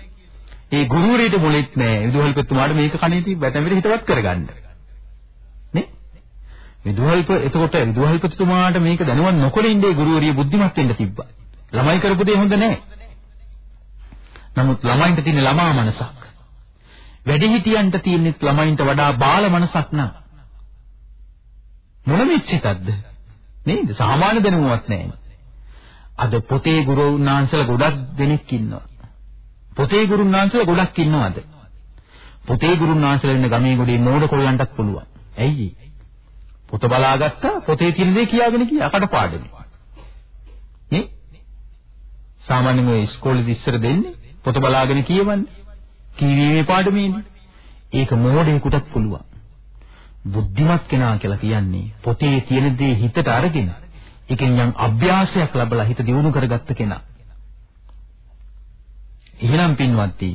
Speaker 3: ඒ ගුරුවරයෙට මොලෙත් නැහැ. විදුහල්පතිතුමාට මේක කණේ තිබ්බ බැතැමිට හිතවත් කරගන්න. නේ? විදුහල්ප එතකොට විදුහල්පතිතුමාට මේක දැනුවත් නොකර ඉන්නේ ගුරුවරිය බුද්ධිමත් වෙන්න තිබ්බා. ළමයි කරපු දේ හොඳ නැහැ. නමුත් ළමයින්ට තියෙන ළමා මනසක්. වැඩිහිටියන්ට තියෙන ළමයින්ට වඩා බාල මනසක් නා. මොන මිච්චිතක්ද? නේද? සාමාන්‍ය දැනුමක් නැහැ. අද පොතේ ගුරුනාංශල ගොඩක් දෙනෙක් ඉන්නවා. පොතේ ගුරුනාංශල ගොඩක් ඉන්නවද? පොතේ ගුරුනාංශල ඉන්න ගමේ ගොඩේ මෝඩ කොල්ලන්ටත් පුළුවන්. ඇයි? පොත බලාගත්තා පොතේ තියෙන දේ කියාගෙන ගියා කටපාඩම. නේ? සාමාන්‍යයෙන් ඔය ඉස්කෝලේදී ඉස්සර දෙන්නේ පොත බලාගෙන කියවන්නේ. කීවීමේ පාඩමේනේ. ඒක මෝඩයෙකුටත් පුළුවන්. බුද්ධිමත් කෙනා කියලා කියන්නේ පොතේ තියෙන දේ හිතට අරගෙන ඒකෙන් යම් අභ්‍යාසයක් ලැබලා හිත දියුණු කරගත්ත කෙනා. එහෙනම් පින්වත්නි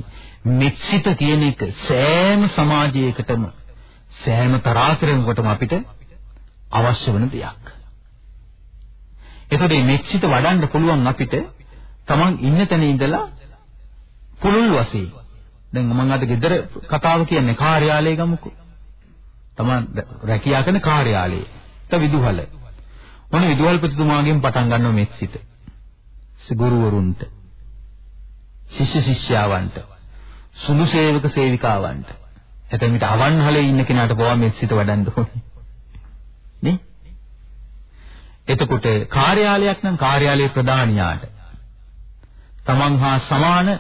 Speaker 3: මෙත්සිත කියන එක සෑම සමාජයකටම සෑම තරාතිරමකටම අපිට අවශ්‍ය වෙන දෙයක්. එතකොට මේ මෙත්සිත වඩන්න පුළුවන් අපිට Taman ඉන්න තැන ඉඳලා පුළුල් වශයෙන් දැන් මම අද ගෙදර කතාව කියන්නේ කාර්යාලය ගමුකෝ තමන් රැකියා කරන කාර්යාලයේ. ත විදුහල. මොන විදුහල්පතිතුමාගෙන් පටන් ගන්නව මෙත්සිත. ගුරුවරුන්ට. ශිෂ්‍ය ශිෂ්‍යාවන්ට. සුළු සේවක සේවිකාවන්ට. එතන මිට අවන්හලේ ඉන්න කෙනාට පවා මෙත්සිත වඩන්න ඕනේ. නේ? එතකොට කාර්යාලයක් නම් කාර්යාලයේ ප්‍රධානියාට තමන් හා සමාන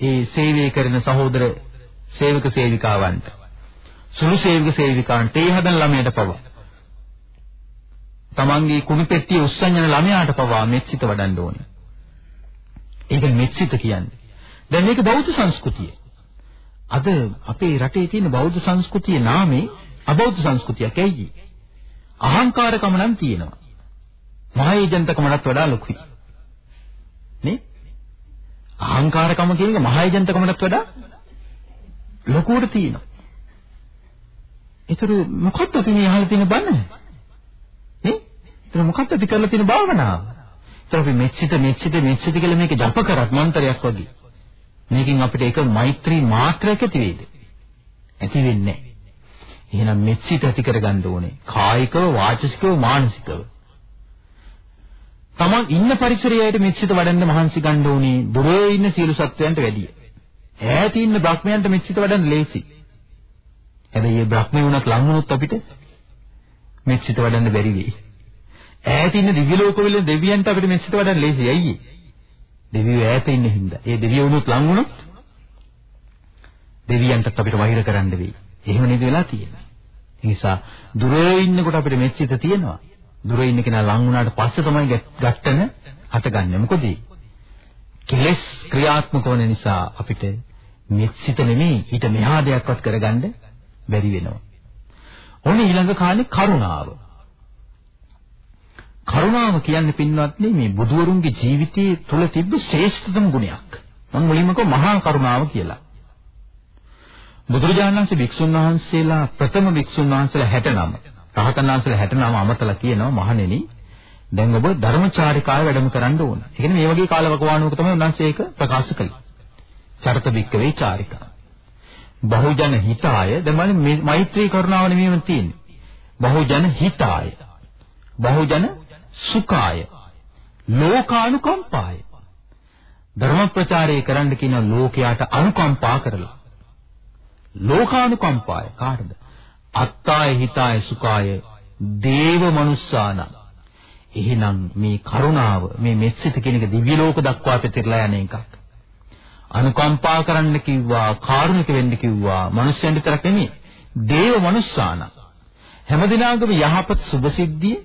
Speaker 3: ඒ සේවය කරන සහෝදර සේවක සේවිකාවන්ට සුළු සේවක සේවිකාන්ට ඒ හදන ළමයට පවා තමන්ගේ කුණු පෙට්ටිය උස්සන්යන ළමයාට පවා මෙත්සිත වඩන්න ඕනේ. ඒක මෙත්සිත කියන්නේ. දැන් මේක බෞද්ධ සංස්කෘතිය. අද අපේ රටේ තියෙන බෞද්ධ සංස්කෘතියේ නාමේ අබෞද්ධ සංස්කෘතියක් ඇයි? අහංකාරකම නම් තියෙනවා. මහේජන්තකමකට වඩා ලොකුයි. අහංකාරකම කියන එක මහේජන්තකමටත් වඩා ලොකුවට තියෙනවා. ඒතර මොකක්ද අපි මේ අහලා තියෙන බණ? නේ? ඒතර මොකක්ද අපි කරලා තියෙන භාවනාව? ඒතර අපි මෙච්චිත මෙච්චිත මෙච්චිත කියලා මේක ජප කරත් මන්ත්‍රයක් වගේ. මේකෙන් අපිට ඒක මෛත්‍රී මාත්‍රයක් ඇති වෙයිද? ඇති වෙන්නේ නැහැ. එහෙනම් මෙච්චිත ඇති කරගන්න ඕනේ. කායිකව, වාචිකව, මානසිකව. තමන් ඉන්න පරිසරයට මෙච්චිත වඩන්න මහන්සි ගන්න ඕනේ. දුරේ ඉන්න සියලු සත්වයන්ට වැඩිය. ඈත ඉන්න බ්‍රහ්මයන්ට මෙච්චිත වඩන්න ලේසි. හැබැයි මේ බ්‍රහ්මේ වුණත් ලං වුණොත් අපිට මෙච්චිත වඩන්න බැරි වෙයි. ඈත ඉන්න දිව්‍ය ලෝකවල දෙවියන්ට අපිට මෙච්චිත වඩන්න ලේසි. ඇයි දෙවියෝ ඈත ඉන්න හින්දා. ඒ දෙවියෝ වුණොත් ලං වුණොත් දෙවියන්ටත් අපිට වෛර කරන්න වෙයි. එහෙම නේද වෙලා තියෙන්නේ. ඒ නිසා දුරේ ඉන්නකොට අපිට මෙච්චිත තියෙනවා. දුරේ ඉන්න කෙනා ලං වුණාට පස්සේ තමයි ගැට්ටන හටගන්නේ. මොකද කෙලස් ක්‍රියාත්මක වන නිසා අපිට මෙච්චිත නෙමෙයි ඊට මෙහා දෙයක්වත් කරගන්න බැරි වෙනවා. ඕනේ ඊළඟ කාලේ කරුණාව. කරුණාව කියන්නේ පින්වත්නි මේ බුදුවරුන්ගේ ජීවිතයේ තුල තිබ්බ ශ්‍රේෂ්ඨතම ගුණයක්. මම මුලින්ම කිව්වා මහා කරුණාව කියලා. බුදුරජාණන් වහන්සේ වික්ෂුන් වහන්සේලා ප්‍රථම වික්ෂුන් වහන්සේලා 69 රහතන් වහන්සේලා 69 අමතලා කියනවා මහණෙනි දැන් ඔබ ධර්මචාරිකාව වැඩම කරන්න ඕන. ඒ කියන්නේ මේ වගේ කාලවකවානුවක තමයි උන්වහන්සේ ඒක ප්‍රකාශ කළේ. චරිත බික්කවේ චාරිකා. බහුජන හිතාය දැන් මම මෛත්‍රී කරුණාව නෙමෙයිම තියෙන්නේ. බහුජන හිතාය. බහුජන සුඛාය. ලෝකානුකම්පාය. ධර්ම ප්‍රචාරය කරන්න කියන ලෝකයට අනුකම්පා කරලා. ලෝකානුකම්පාය කාටද? අත්තාය හිතාය සුඛාය දේව මනුස්සාන. එහෙනම් මේ කරුණාව මේ මෙස්සිත කියන එක දිව්‍ය ලෝක දක්වා පෙතිරලා යන එකක්. අනුකම්පා කරන්න කිව්වා, කාරුණික වෙන්න කිව්වා. මිනිස්යන් විතරක් නෙමෙයි. දේව මනුස්සාන. හැමදිනාගම යහපත් සුභසිද්ධිය,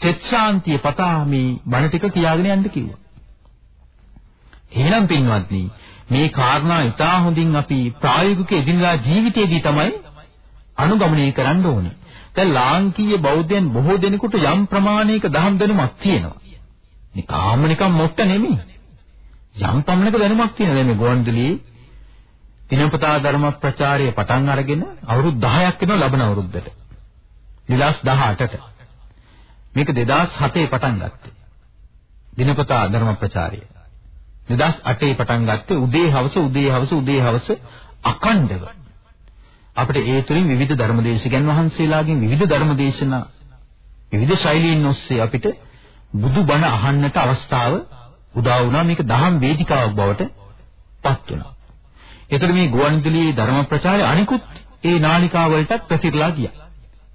Speaker 3: සෙත් ශාන්තිය පතා මේ බණ ටික කියාගෙන යන්න කිව්වා. එහෙනම් පින්වත්නි, මේ කාරණා ඉතා හොඳින් අපි ප්‍රායෝගික එදිනදා ජීවිතයේදී තමයි අනුගමනය කරන්න ඕනේ. දැන් ලාංකීය බෞද්ධයන් බොහෝ දෙනෙකුට යම් ප්‍රමාණයක දහම් දැනුමක් තියෙනවා. නිකාම නිකම් මොට්ට නෙමෙයි. යම් පමණක දැනුමක් තියෙනවා. දැන් මේ ගුවන්විදුලියේ දිනපතා ධර්ම ප්‍රචාරය පටන් අරගෙන අවුරුදු 10ක් වෙනවා ලබන අවුරුද්දට. 2018ට. මේක 2007 පටන් ගත්තේ. දිනපතා ධර්ම ප්‍රචාරය. 2008 පටන් ගත්තේ උදේ හවස උදේ හවස උදේ හවස අකණ්ඩව. අපිට ඒ තුලින් විවිධ ධර්මදේශකයන් වහන්සේලාගෙන් විවිධ ධර්මදේශනා විවිධ ශෛලීන් ඔස්සේ අපිට බුදු බණ අහන්නට අවස්ථාව උදා වුණා මේක දහම් වේදිකාවක් බවට පත් වුණා. ඒතර මේ ගුවන්විදුලියේ ධර්ම ප්‍රචාරය අනිකුත් ඒ නාලිකා වලටත් පැතිරලා ගියා.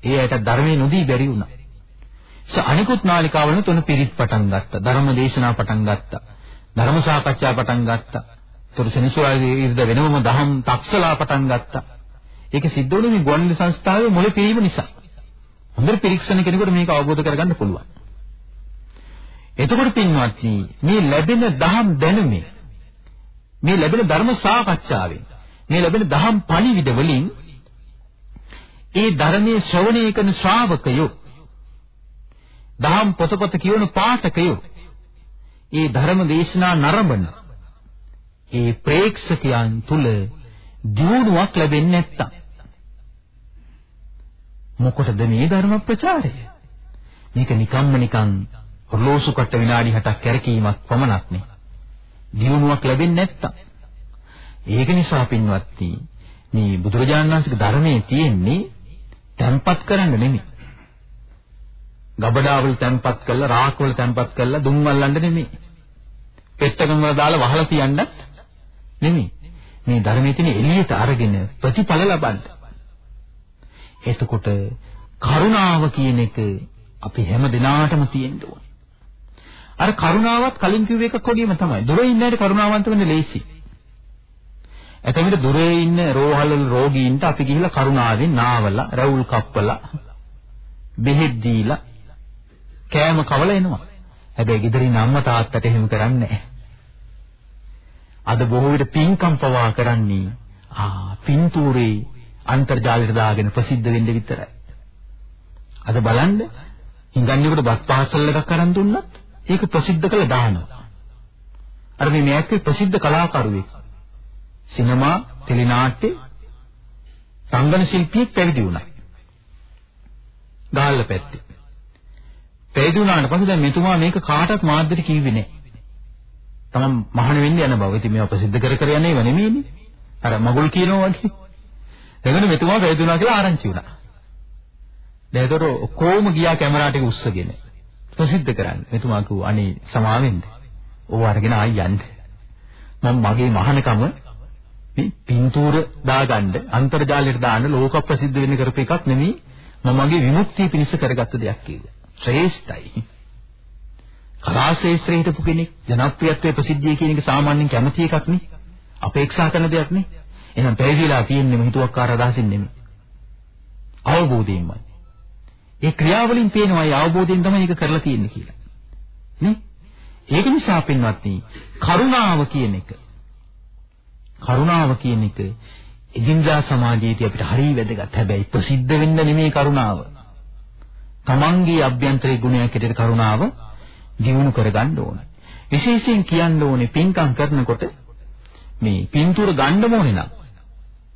Speaker 3: ඒ ඇයට ධර්මයේ නොදී බැරි වුණා. ඒ අනිකුත් නාලිකාවලම තුන පිරිත් පටන් ගත්තා. ධර්ම දේශනා පටන් ගත්තා. ධර්ම සාකච්ඡා පටන් ගත්තා. ඒතර සෙනසුරාදී ඉර්ධ වෙනම දහම් තක්සලා පටන් ගත්තා. ඒක සිද්ධ වුණේ මේ ගුවන්විදුලි සංස්ථාවේ මුල පිරීම නිසා. හොඳට පිරික්සන කෙනෙකුට මේක අවබෝධ කරගන්න පුළුවන්. එතකොට පින්වත්නි මේ ලැබෙන දහම් දැනුමේ මේ ලැබෙන ධර්ම සාකච්ඡාවෙන් මේ ලැබෙන දහම් පණිවිඩ වලින් ඒ ධර්මයේ ශ්‍රවණය කරන ශ්‍රාවකයෝ දහම් පොතපත කියවන පාඨකයෝ ඒ ධර්ම දේශනා නරඹන ඒ ප්‍රේක්ෂකයන් තුල දියුණුවක් ලැබෙන්නේ නැත්තම් මොකටද මේ ධර්ම ප්‍රචාරය මේක නිකම්ම නිකන් ඔරලෝසු කට විනාඩි 60ක් කැරකීමක් පමණක් නේ. දිනුවක් ලැබෙන්නේ නැත්තම්. ඒක නිසා පින්වත්නි මේ බුදුරජාණන් වහන්සේගේ ධර්මයේ තියෙන්නේ තැම්පත් කරන්න නෙමෙයි. ගබඩාවල් තැම්පත් කරලා රාක්වල තැම්පත් කරලා දුම් වල්ලන්න නෙමෙයි. පෙත්තකම් වල දාලා වහලා තියන්නත් නෙමෙයි. මේ ධර්මයේ තියෙන එළියට අරගෙන ප්‍රතිඵල ලබන්න. එතකොට කරුණාව කියන එක අපි හැම දිනාටම තියෙන්න ඕනේ. අර කරුණාවත් කලින් කිව්ව එකක් වගේම තමයි. දුරේ ඉන්න අයට කරුණාවන්ත වෙන්න ලේසි. එතකොට දුරේ ඉන්න රෝහල් වල රෝගීන්ට අපි ගිහිල්ලා කරුණාවෙන් නාවලා, රැවුල් කප්පලා, බෙහෙත් දීලා, කෑම කවලා එනවා. හැබැයි ගෙදරින් අම්මා තාත්තට එහෙම කරන්නේ නැහැ. අද බොහෝ විට පින්කම් පවා කරන්නේ ආ පින්තූරේ අන්තර්ජාලයට දාගෙන ප්‍රසිද්ධ වෙන්න විතරයි. අද බලන්න හිඟන්නේකට බත් පාසල් එකක් අරන් දුන්නත් ඒක ප්‍රසිද්ධ කළ දානවා. අර මේ මෑක්කේ ප්‍රසිද්ධ කලාකරුවෙක්. සිනමා, ටෙලිනාට්‍ය, රංගන ශිල්පියෙක් පැවිදි වුණා. ගාල්ල පැත්තේ. පැවිදි වුණාට පස්සේ දැන් මෙතුමා මේක කාටවත් මාධ්‍යට කිව්වේ නැහැ. තමන් මහාන වෙන්න යන බව. ඉතින් මේවා ප්‍රසිද්ධ කර කර යන්නේ නෙමෙයිනේ. අර මගුල් කියනවා වගේ. එතන මෙතුමා පැවිදි වුණා කියලා ආරංචි වුණා. දැන් ඒතර කොහොම ගියා කැමරා ටික උස්සගෙන ප්‍රසිද්ධ කරන්න. මෙතුමා කිව්වා අනේ සමාවෙන්න. ඕව අරගෙන ආයි යන්න. මම මගේ මහානකම මේ පින්තූර දාගන්න අන්තර්ජාලයට දාන්න ලෝක ප්‍රසිද්ධ වෙන්න කරපු එකක් නෙමෙයි මම මගේ විමුක්තිය පිණිස කරගත්ත දෙයක් කියලා. ශ්‍රේෂ්ඨයි. කලා ශාස්ත්‍රයේ හිටපු කෙනෙක් ජනප්‍රියත්වයේ ප්‍රසිද්ධිය කියන එක සාමාන්‍යයෙන් කැමති එකක් නේ. අපේක්ෂා කරන දෙයක් නේ. එහෙනම් පැවිදිලා තියෙන්නේ හිතුවක්කාර අදහසින් නෙමෙයි. අවබෝධයෙන්මයි. ඒ ක්‍රියාවලින් පේනවා ඒ අවබෝධයෙන් තමයි ඒක කරලා තියෙන්නේ කියලා. නේ? ඒක නිසා පින්වත්නි කරුණාව කියන එක කරුණාව කියන එක එදිනදා සමාජයේදී අපිට හරිය වැදගත්. හැබැයි ප්‍රසිද්ධ වෙන්න නෙමෙයි කරුණාව. තමන්ගේ අභ්‍යන්තරික ගුණයක් හැටියට කරුණාව දියුණු කරගන්න ඕන. විශේෂයෙන් කියන්න ඕනේ පින්කම් කරනකොට මේ පින්තූර ගන්න ඕනේ නම්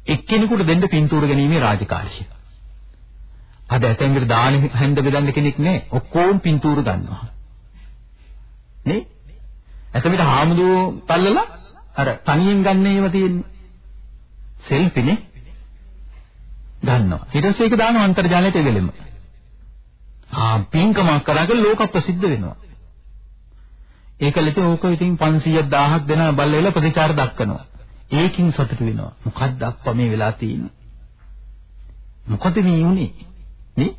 Speaker 3: එක්කෙනෙකුට දෙන්න පින්තූර ගැනීමේ රාජකාරිය. අද ඇතැම්කට දාන හැන්ද බෙදන්න කෙනෙක් නැහැ. ඔක්කොම පින්තූර ගන්නවා. නේ? ඇතැම්කට හාමුදුරුවෝ තල්ලලා අර තනියෙන් ගන්න ඒවා තියෙන්නේ. සෙල්ෆිනේ ගන්නවා. ඊට පස්සේ ඒක දානවා අන්තර්ජාලයට එවෙලෙම. ආ පින්කමක් කරාගෙන ලෝක ප්‍රසිද්ධ වෙනවා. ඒකලෙට ඕක ඉතින් 500ක් 1000ක් දෙනා බල්ලෙලා ප්‍රතිචාර දක්වනවා. ඒකින් සතුටු වෙනවා. මොකද්ද අප්පා මේ වෙලා තියෙන්නේ? මොකද මේ උනේ? නේ?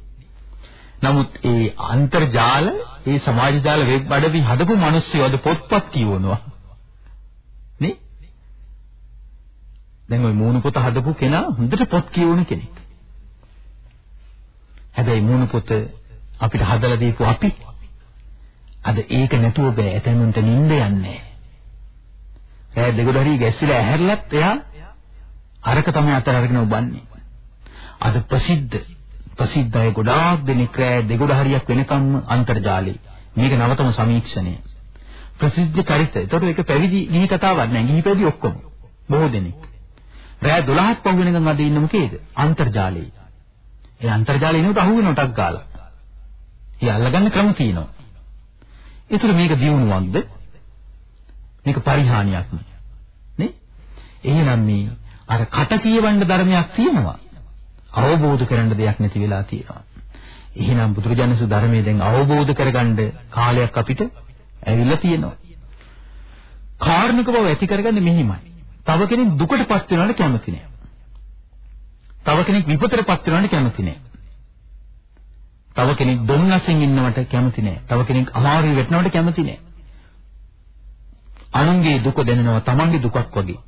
Speaker 3: නමුත් ඒ අන්තර්ජාල, ඒ සමාජ ජාල වෙබ් අඩවි හදපු මිනිස්සු අද පොත්පත් කියවනවා. නේ? දැන් ওই මූණු පොත හදපු කෙනා හොඳට පොත් කියවන කෙනෙක්. හැබැයි මූණු පොත අපිට හදලා දීපු අපි අද ඒක නැතුව බෑ ඇතැමුන්ට නිින්ද යන්නේ. රෑ දෙගොඩ හරි ගැස්සිලා ඇහැරලත් එයා අරක තමයි අතර අරගෙන උබන්නේ. අද ප්‍රසිද්ධ ප්‍රසිද්ධ අය ගොඩාක් දෙනෙක් රෑ දෙගොඩ හරියක් වෙනකම්ම අන්තර්ජාලේ. මේක නවතම සමීක්ෂණය. ප්‍රසිද්ධ චරිත. ඒතකොට ඒක පැවිදි ගිහි කතාවක් නෑ. ගිහි පැවිදි ඔක්කොම. බොහෝ දෙනෙක්. රෑ 12ක් පහු වෙනකන් අද ඉන්න මොකේද? අන්තර්ජාලේ. ඒ අන්තර්ජාලේ නෙවෙයි අහු වෙන ටක් ගාලා. ඒ අල්ලගන්න ක්‍රම තියෙනවා. ඒතර මේක දියුණුවක්ද? මේක පරිහානියක්ද? නේ? එහෙනම් මේ අර කට කියවන්න ධර්මයක් තියෙනවා. අවබෝධ කරගන්න දෙයක් නැති වෙලා තියෙනවා. එහෙනම් බුදුරජාණන්සේ ධර්මයේ දැන් අවබෝධ කරගන්න කාලයක් අපිට ඇවිල්ලා තියෙනවා. කාරණක බව ඇති කරගන්නේ මෙහිමයි. තව කෙනෙක් දුකටපත් වෙනවට කැමති නෑ. තව කෙනෙක් විපතටපත් වෙනවට කැමති නෑ. තව කෙනෙක් දුන්නසෙන් ඉන්නවට කැමති නෑ. තව කෙනෙක් අමාරුවේ වැටෙනවට කැමති නෑ. අනුන්ගේ දුක දැනෙනවා තමන්ගේ දුකක් වගේ.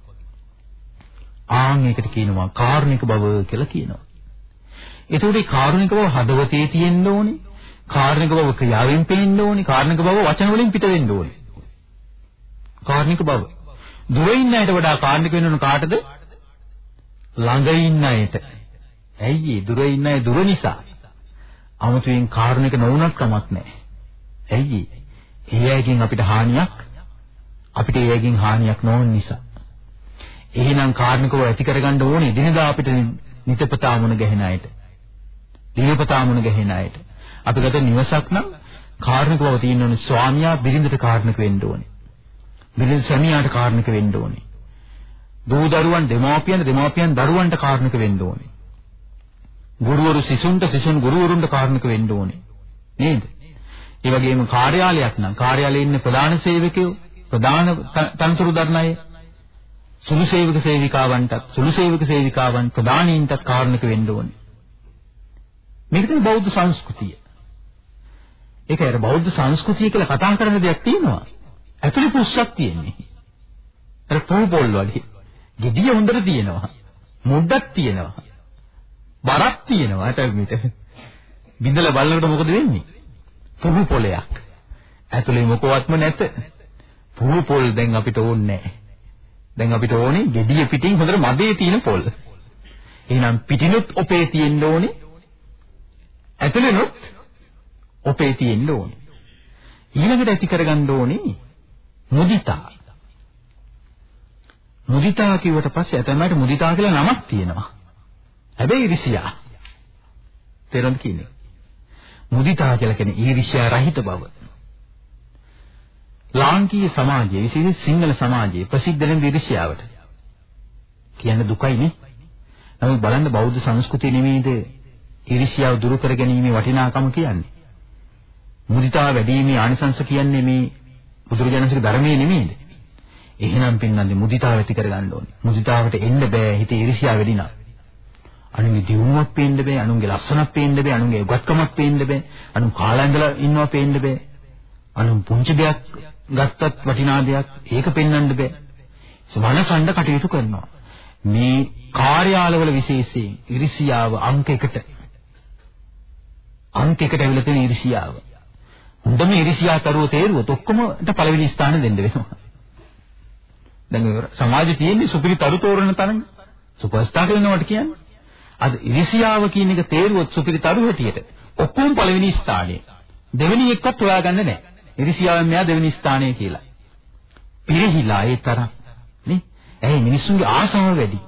Speaker 3: ආන් ඒකට කියනවා කාරුණික බව කියලා කියනවා. ඒතකොට මේ කාරුණික බව හදවතේ තියෙන්න ඕනේ. කාරුණික බව ක්‍රියාවෙන් පේන්න ඕනේ. කාරුණික බව වචන වලින් පිට වෙන්න ඕනේ. කාරුණික බව. දුර ඉන්න අයට වඩා කාරුණික වෙන්න ඕන කාටද? ළඟ ඉන්න අයට. ඇයි දුර ඉන්න අය දුර නිසා. 아무තෙන් කාරුණික නොවුනත් කමක් නැහැ. ඇයි ඒ අයගෙන් අපිට හානියක් අපිට ඒ අයගෙන් හානියක් නොවන නිසා. එහෙනම් කාරණකව ඇති කරගන්න ඕනේ දිනදා අපිට නිතපතා මුණ ගැහෙන අයට. දිනපතා මුණ ගැහෙන අයට. අපි ගත නිවසක් නම් කාරණකව තියෙන්න ඕනේ ස්වාමියා බිරිඳට කාරණක වෙන්න ඕනේ. බිරිඳ සැමියාට කාරණක වෙන්න ඕනේ. දූ දරුවන් දෙමාපියන් දෙමාපියන් දරුවන්ට කාරණක වෙන්න ඕනේ. ගුරුවරු සිසුන්ට සිසුන් ගුරුවරුන්ට කාරණක වෙන්න ඕනේ. නේද? ඒ වගේම කාර්යාලයක් නම් කාර්යාලයේ ඉන්න ප්‍රධාන සේවකයෝ ප්‍රධාන තනතුරු දරන අය සුළු සේවක සේවිකාවන්ටත් සුළු සේවක සේවිකාවන් ප්‍රධානීන්ටත් කාරණක වෙන්න ඕනේ. මේක තමයි බෞද්ධ සංස්කෘතිය. ඒකයි අර බෞද්ධ සංස්කෘතිය කියලා කතා කරන දෙයක් තියෙනවා. ඇතුලේ පුස්සක් තියෙන්නේ. අර පොල් වගේ. gediya හොඳට තියෙනවා. මුඩක් තියෙනවා. බරක් තියෙනවා අටමිට. බින්දලා බලනකොට මොකද වෙන්නේ? පුහු පොලයක්. ඇතුලේ මොකවත්ම නැත. පුහු පොල් දැන් අපිට ඕනේ නැහැ. දැන් අපිට ඕනේ gediya පිටින් හොඳට මදේ තියෙන පොල්. එහෙනම් පිටිනුත් ඔපේ තියෙන්න ඕනේ. ඇතුලෙනුත් ඔපේ තියෙන්න ඕනේ. ඊළඟට ඇති කරගන්න ඕනේ මුදිතා. මුදිතා කිව්වට පස්සේ ඇතැම්මට මුදිතා කියලා නමක් තියෙනවා. හැබැයි ඉරිසියා. තේරුම් කියන්නේ. මුදිතා කියලා කියන්නේ ඊර්ෂ්‍යා රහිත බව. ලාංකීය සමාජයේ විශේෂයෙන් සිංහල සමාජයේ ප්‍රසිද්ධ වෙන ඊර්ෂ්‍යාවට. කියන්නේ දුකයිනේ. නමුත් බලන්න බෞද්ධ සංස්කෘතිය නෙමෙයිද ඊර්ෂ්‍යාව දුරු කර ගැනීම වටිනාකම කියන්නේ. මුදිතා වැඩිීමේ ආනිසංශ කියන්නේ මේ බුදුරජාණන්සේගේ ධර්මයේ නෙමෙයිද? එහෙනම් පින්නන්නේ මුදිතාව ඇති කරගන්න ඕනේ. මුදිතාවට එන්න බෑ හිතේ ඊර්ෂ්‍යාව වැඩි නම්. අනුන්ගේ දියුණුවක් පේන්න බෑ, අනුන්ගේ ලස්සනක් පේන්න බෑ, අනුන්ගේ උගත්කමක් පේන්න බෑ, අනුන් කාලා ඉඳලා ඉන්නවා පේන්න බෑ. අනුන් පුංචි දෙයක් ගත්තත් වටිනා දෙයක් ඒක පෙන්වන්න බෑ. මනසඬ කටයුතු කරනවා. මේ කාර්යාලවල විශේෂයෙන් ඉරිසියාව අංක 1ට අංක 1ට ඇවිල්ලා තියෙන ඉරිසියාව. හොඳම ඉරිසියා තරුව තේරුවොත් ඔක්කොමට පළවෙනි ස්ථාන දෙන්න වෙනවා. දැන් සමාජයේ තියෙන්නේ සුපිරි තරු තෝරන තරම් සුපර්ස්ටාර් වෙනවට කියන්නේ. අද ඉරිසියාව කියන එක තේරුවොත් සුපිරි තරු හැටියට ඔක්කොම පළවෙනි ස්ථානයේ. දෙවෙනි එකවත් හොයාගන්න නැහැ. ඉරිසියාවෙන් මෙයා දෙවෙනි ස්ථානයේ කියලා. පිරිහිලා ඒ තරම් නේ? ඇයි මිනිස්සුන්ගේ ආශාව වැඩි.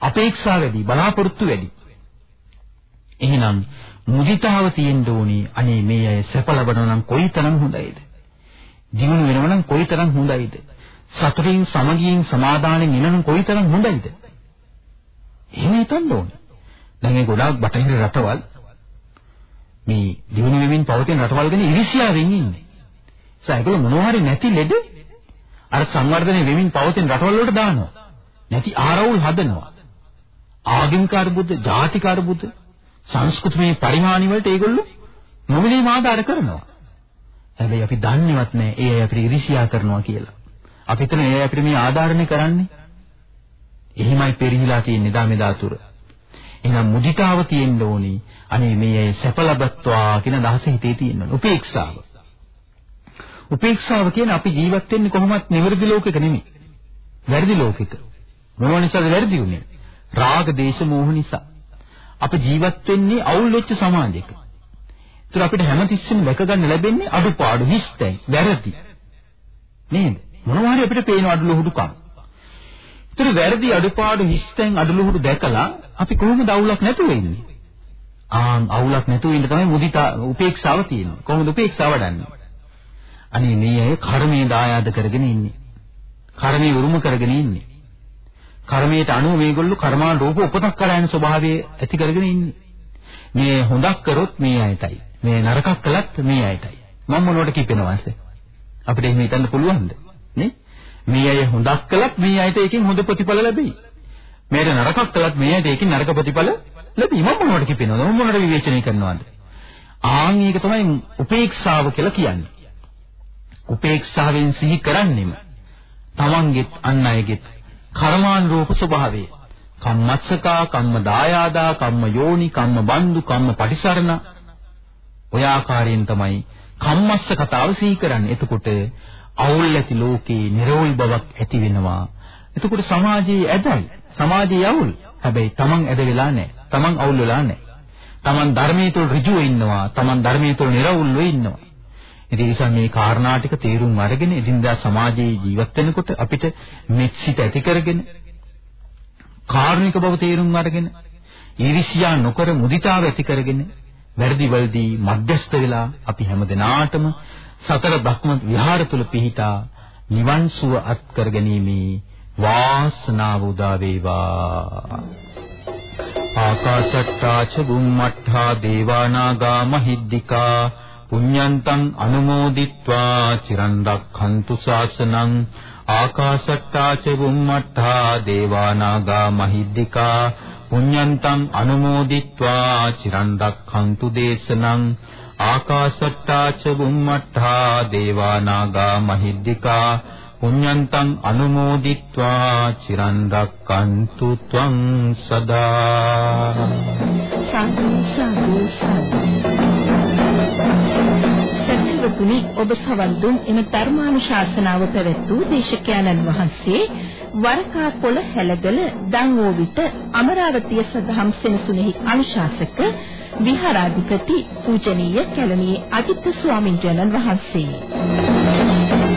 Speaker 3: අපේක්ෂා වැඩි, බලාපොරොත්තු වැඩි. එහෙනම් මුදිතාව තියෙන්න ඕනේ. අනේ මේ අය සැප ලබනවා නම් කොයිතරම් හොඳයිද? ජීවන වෙනවා නම් කොයිතරම් හොඳයිද? සතුටින් සමගියෙන් සමාදානෙන් ඉන්නනම් කොයිතරම් හොඳයිද? එහෙම හිතන්න ඕනේ. දැන් මේ ගොඩාක් බටහිර රටවල් මේ දිනු වෙමින් පවතින රටවල් ගැන ඉරිසියාවෙන් ඉන්නේ. ඒසයිකල මොනවා හරි නැති ලෙඩ අර සංවර්ධනය වෙමින් පවතින රටවල් වලට දානවා. නැති ආරවුල් හදනවා. ආගමික අර්බුද, ජාතික අර්බුද, සංස්කෘතිමය පරිහානි වලට ඒගොල්ලෝ නොමිලේ ආදාර කරනවා. හැබැයි අපි දන්නේවත් නැහැ ඒ අය අපිට ඉරිසියා කරනවා කියලා. අපි හිතන ඒ අපිට මේ ආධාරණය කරන්නේ. එහිමයි පෙරිහිලා තියෙන්නේ දා මෙදා තුර. එහෙනම් මුදිතාව තියෙන්න ඕනි. අනේ මේ අය සැප ලබත්වා කියන අදහස හිතේ තියෙන්න ඕනේ. උපේක්ෂාව. උපේක්ෂාව කියන්නේ අපි ජීවත් වෙන්නේ කොහොමත් නිවැරදි ලෝකයක නෙමෙයි. වැරදි ලෝකයක. මොනවා නිසාද වැරදි වුනේ? රාග, දේශ, මෝහ නිසා. අපි ජීවත් වෙන්නේ අවුල් වෙච්ච සමාජයක. ඒතර අපිට හැමතිස්සෙම දැක ගන්න ලැබෙන්නේ අඩුපාඩු, හිස්තැන්, වැරදි. නේද? මොනවා හරි අපිට පේන අඩලුහුඩුකම්. ඒතර වැරදි අඩුපාඩු හිස්තැන් අඩලුහුඩු දැකලා අපි කොහොමද අවුලක් නැතුව ඉන්නේ? ආන් අවුලක් නැතුව ඉන්න තමයි මුදිතා උපේක්ෂාව තියෙන්නේ. කොහොමද උපේක්ෂාව වඩන්නේ? අනේ මේ අය කර්මයේ දායාද කරගෙන ඉන්නේ. කර්මයේ උරුම කරගෙන ඉන්නේ. කර්මයට අනුව මේගොල්ලෝ කර්මාන රූප උපතක් කරගෙන ස්වභාවය ඇති කරගෙන ඉන්නේ. මේ හොඳක් කරොත් මේ අයටයි. මේ නරකක් කළත් මේ අයටයි. මම මොනවට කිපෙනවද? අපිට එහෙම හිතන්න පුළුවන්ද? නේ? මේ අය හොඳක් කළත් මේ අයට ඒකෙන් හොඳ ප්‍රතිඵල ලැබෙයි. මේට නරකක් කළත් මේ අයට ඒකෙන් නරක ප්‍රතිඵල ලැබෙයි. මම මොනවට කිපෙනවද? මම මොනවට විවේචනය කරනවද? ආන් ඒක තමයි උපේක්ෂාව කියලා කියන්නේ. උපේක්ෂාවෙන් සිහි කරන්නෙම තමන්ගෙත් අන් අයගෙත් කර්මානුරූප ස්වභාවය. කම්මස්සකා, කම්ම දායාදා, කම්ම යෝනි, කම්ම බන්දු, කම්ම පටිසරණ ඔය ආකාරයෙන් තමයි කම්මස්ස කතාව සිහි කරන්නේ. එතකොට අවුල් ඇති ලෝකේ නිර්වෝල් බවක් ඇති වෙනවා. එතකොට සමාජයේ ඇදයි. සමාජයේ අවුල්. හැබැයි Taman ඇද වෙලා නැහැ. Taman අවුල් වෙලා නැහැ. Taman ධර්මයේ තුල ඍජුව ඉන්නවා. Taman ධර්මයේ තුල නිර්වෝල්ව ඉන්නවා. ඉතින් නිසා මේ කාරණා ටික තේරුම් අරගෙන එදිනදා සමාජයේ ජීවත් වෙනකොට අපිට මෙත්සිත ඇති කරගෙන කාර්මික බව තේරුම් අරගෙන ඊර්ෂ්‍යා නොකර මුදිතාව ඇති කරගෙන වැරදි වලදී මධ්‍යස්ත වෙලා අපි හැමදෙනාටම සතර බ්‍රහ්ම විහාර තුල පිහිටා නිවන් සුව අත්කර ගැනීමේ වාසනාව උදා වේවා. ආකාශට්ටා ච බුම්මට්ටා දේවානාගා මහිද්దికා පුඤ්ඤන්තං අනුමෝදිත්වා චිරන් රක්ඛන්තු ශාසනං ආකාශට්ටා ච බුම්මට්ටා දේවානාගා මහිද්దికා පුඤ්ඤන්තං අනුමෝදිත්වා චිරන් රක්ඛන්තු දේශනං ආකාශට්ටා ච බුම්මට්ටා දේවා නාග මහිද්దికා පුඤ්ඤන්තං අනුමෝදිත්වා චිරන් රැක්කන්තු ත්වං සදා
Speaker 2: සාදු සාදු සාදු සත්‍යවතුනි ඔබ සවන් දුන් එම ධර්මානුශාසනාව පැවැත් වූ දේශකයන්න් වහන්සේ වරකා පොළ හැලගල දන් වූ විට අමරාවතිය සදහම් සෙනසුනේහි අනුශාසක විහාරාධිපති පූජනීය කැලණියේ අජිත් ස්වාමින්වයන්න් වහන්සේ.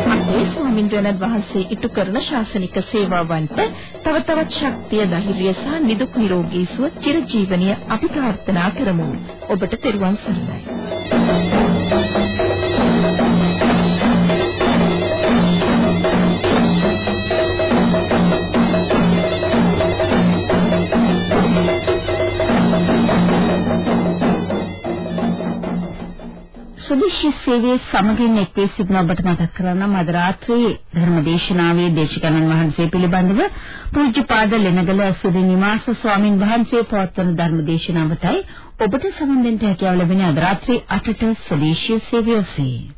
Speaker 2: අපේ ස්වාමින්වයන්න් වහන්සේ ඉටු කරන ශාසනික සේවාවන්ට තව තවත් ශක්තිය ධෛර්යය සහ නිදුක් නිරෝගී සුව චිරජීවනීය අපි ප්‍රාර්ථනා කරමු. ඔබට තෙරුවන් සරණයි.
Speaker 4: සුදිශි සේවයේ සමගින් එක්වී සිටින ඔබට මතක් කරනම් අද රාත්‍රියේ ධර්මදේශනාවේ දේශකයන්න් වහන්සේ පිළිබඳව පූජ්‍යපාද ලෙනගල සුදි නිවාස ස්වාමින් වහන්සේ පවත්වන ධර්මදේශනාවටයි ඔබට සම්බන්ධ වෙන්න හැකියාව ලැබෙන අද රාත්‍රී 8ට සුදිශි සේවය ඔස්සේ.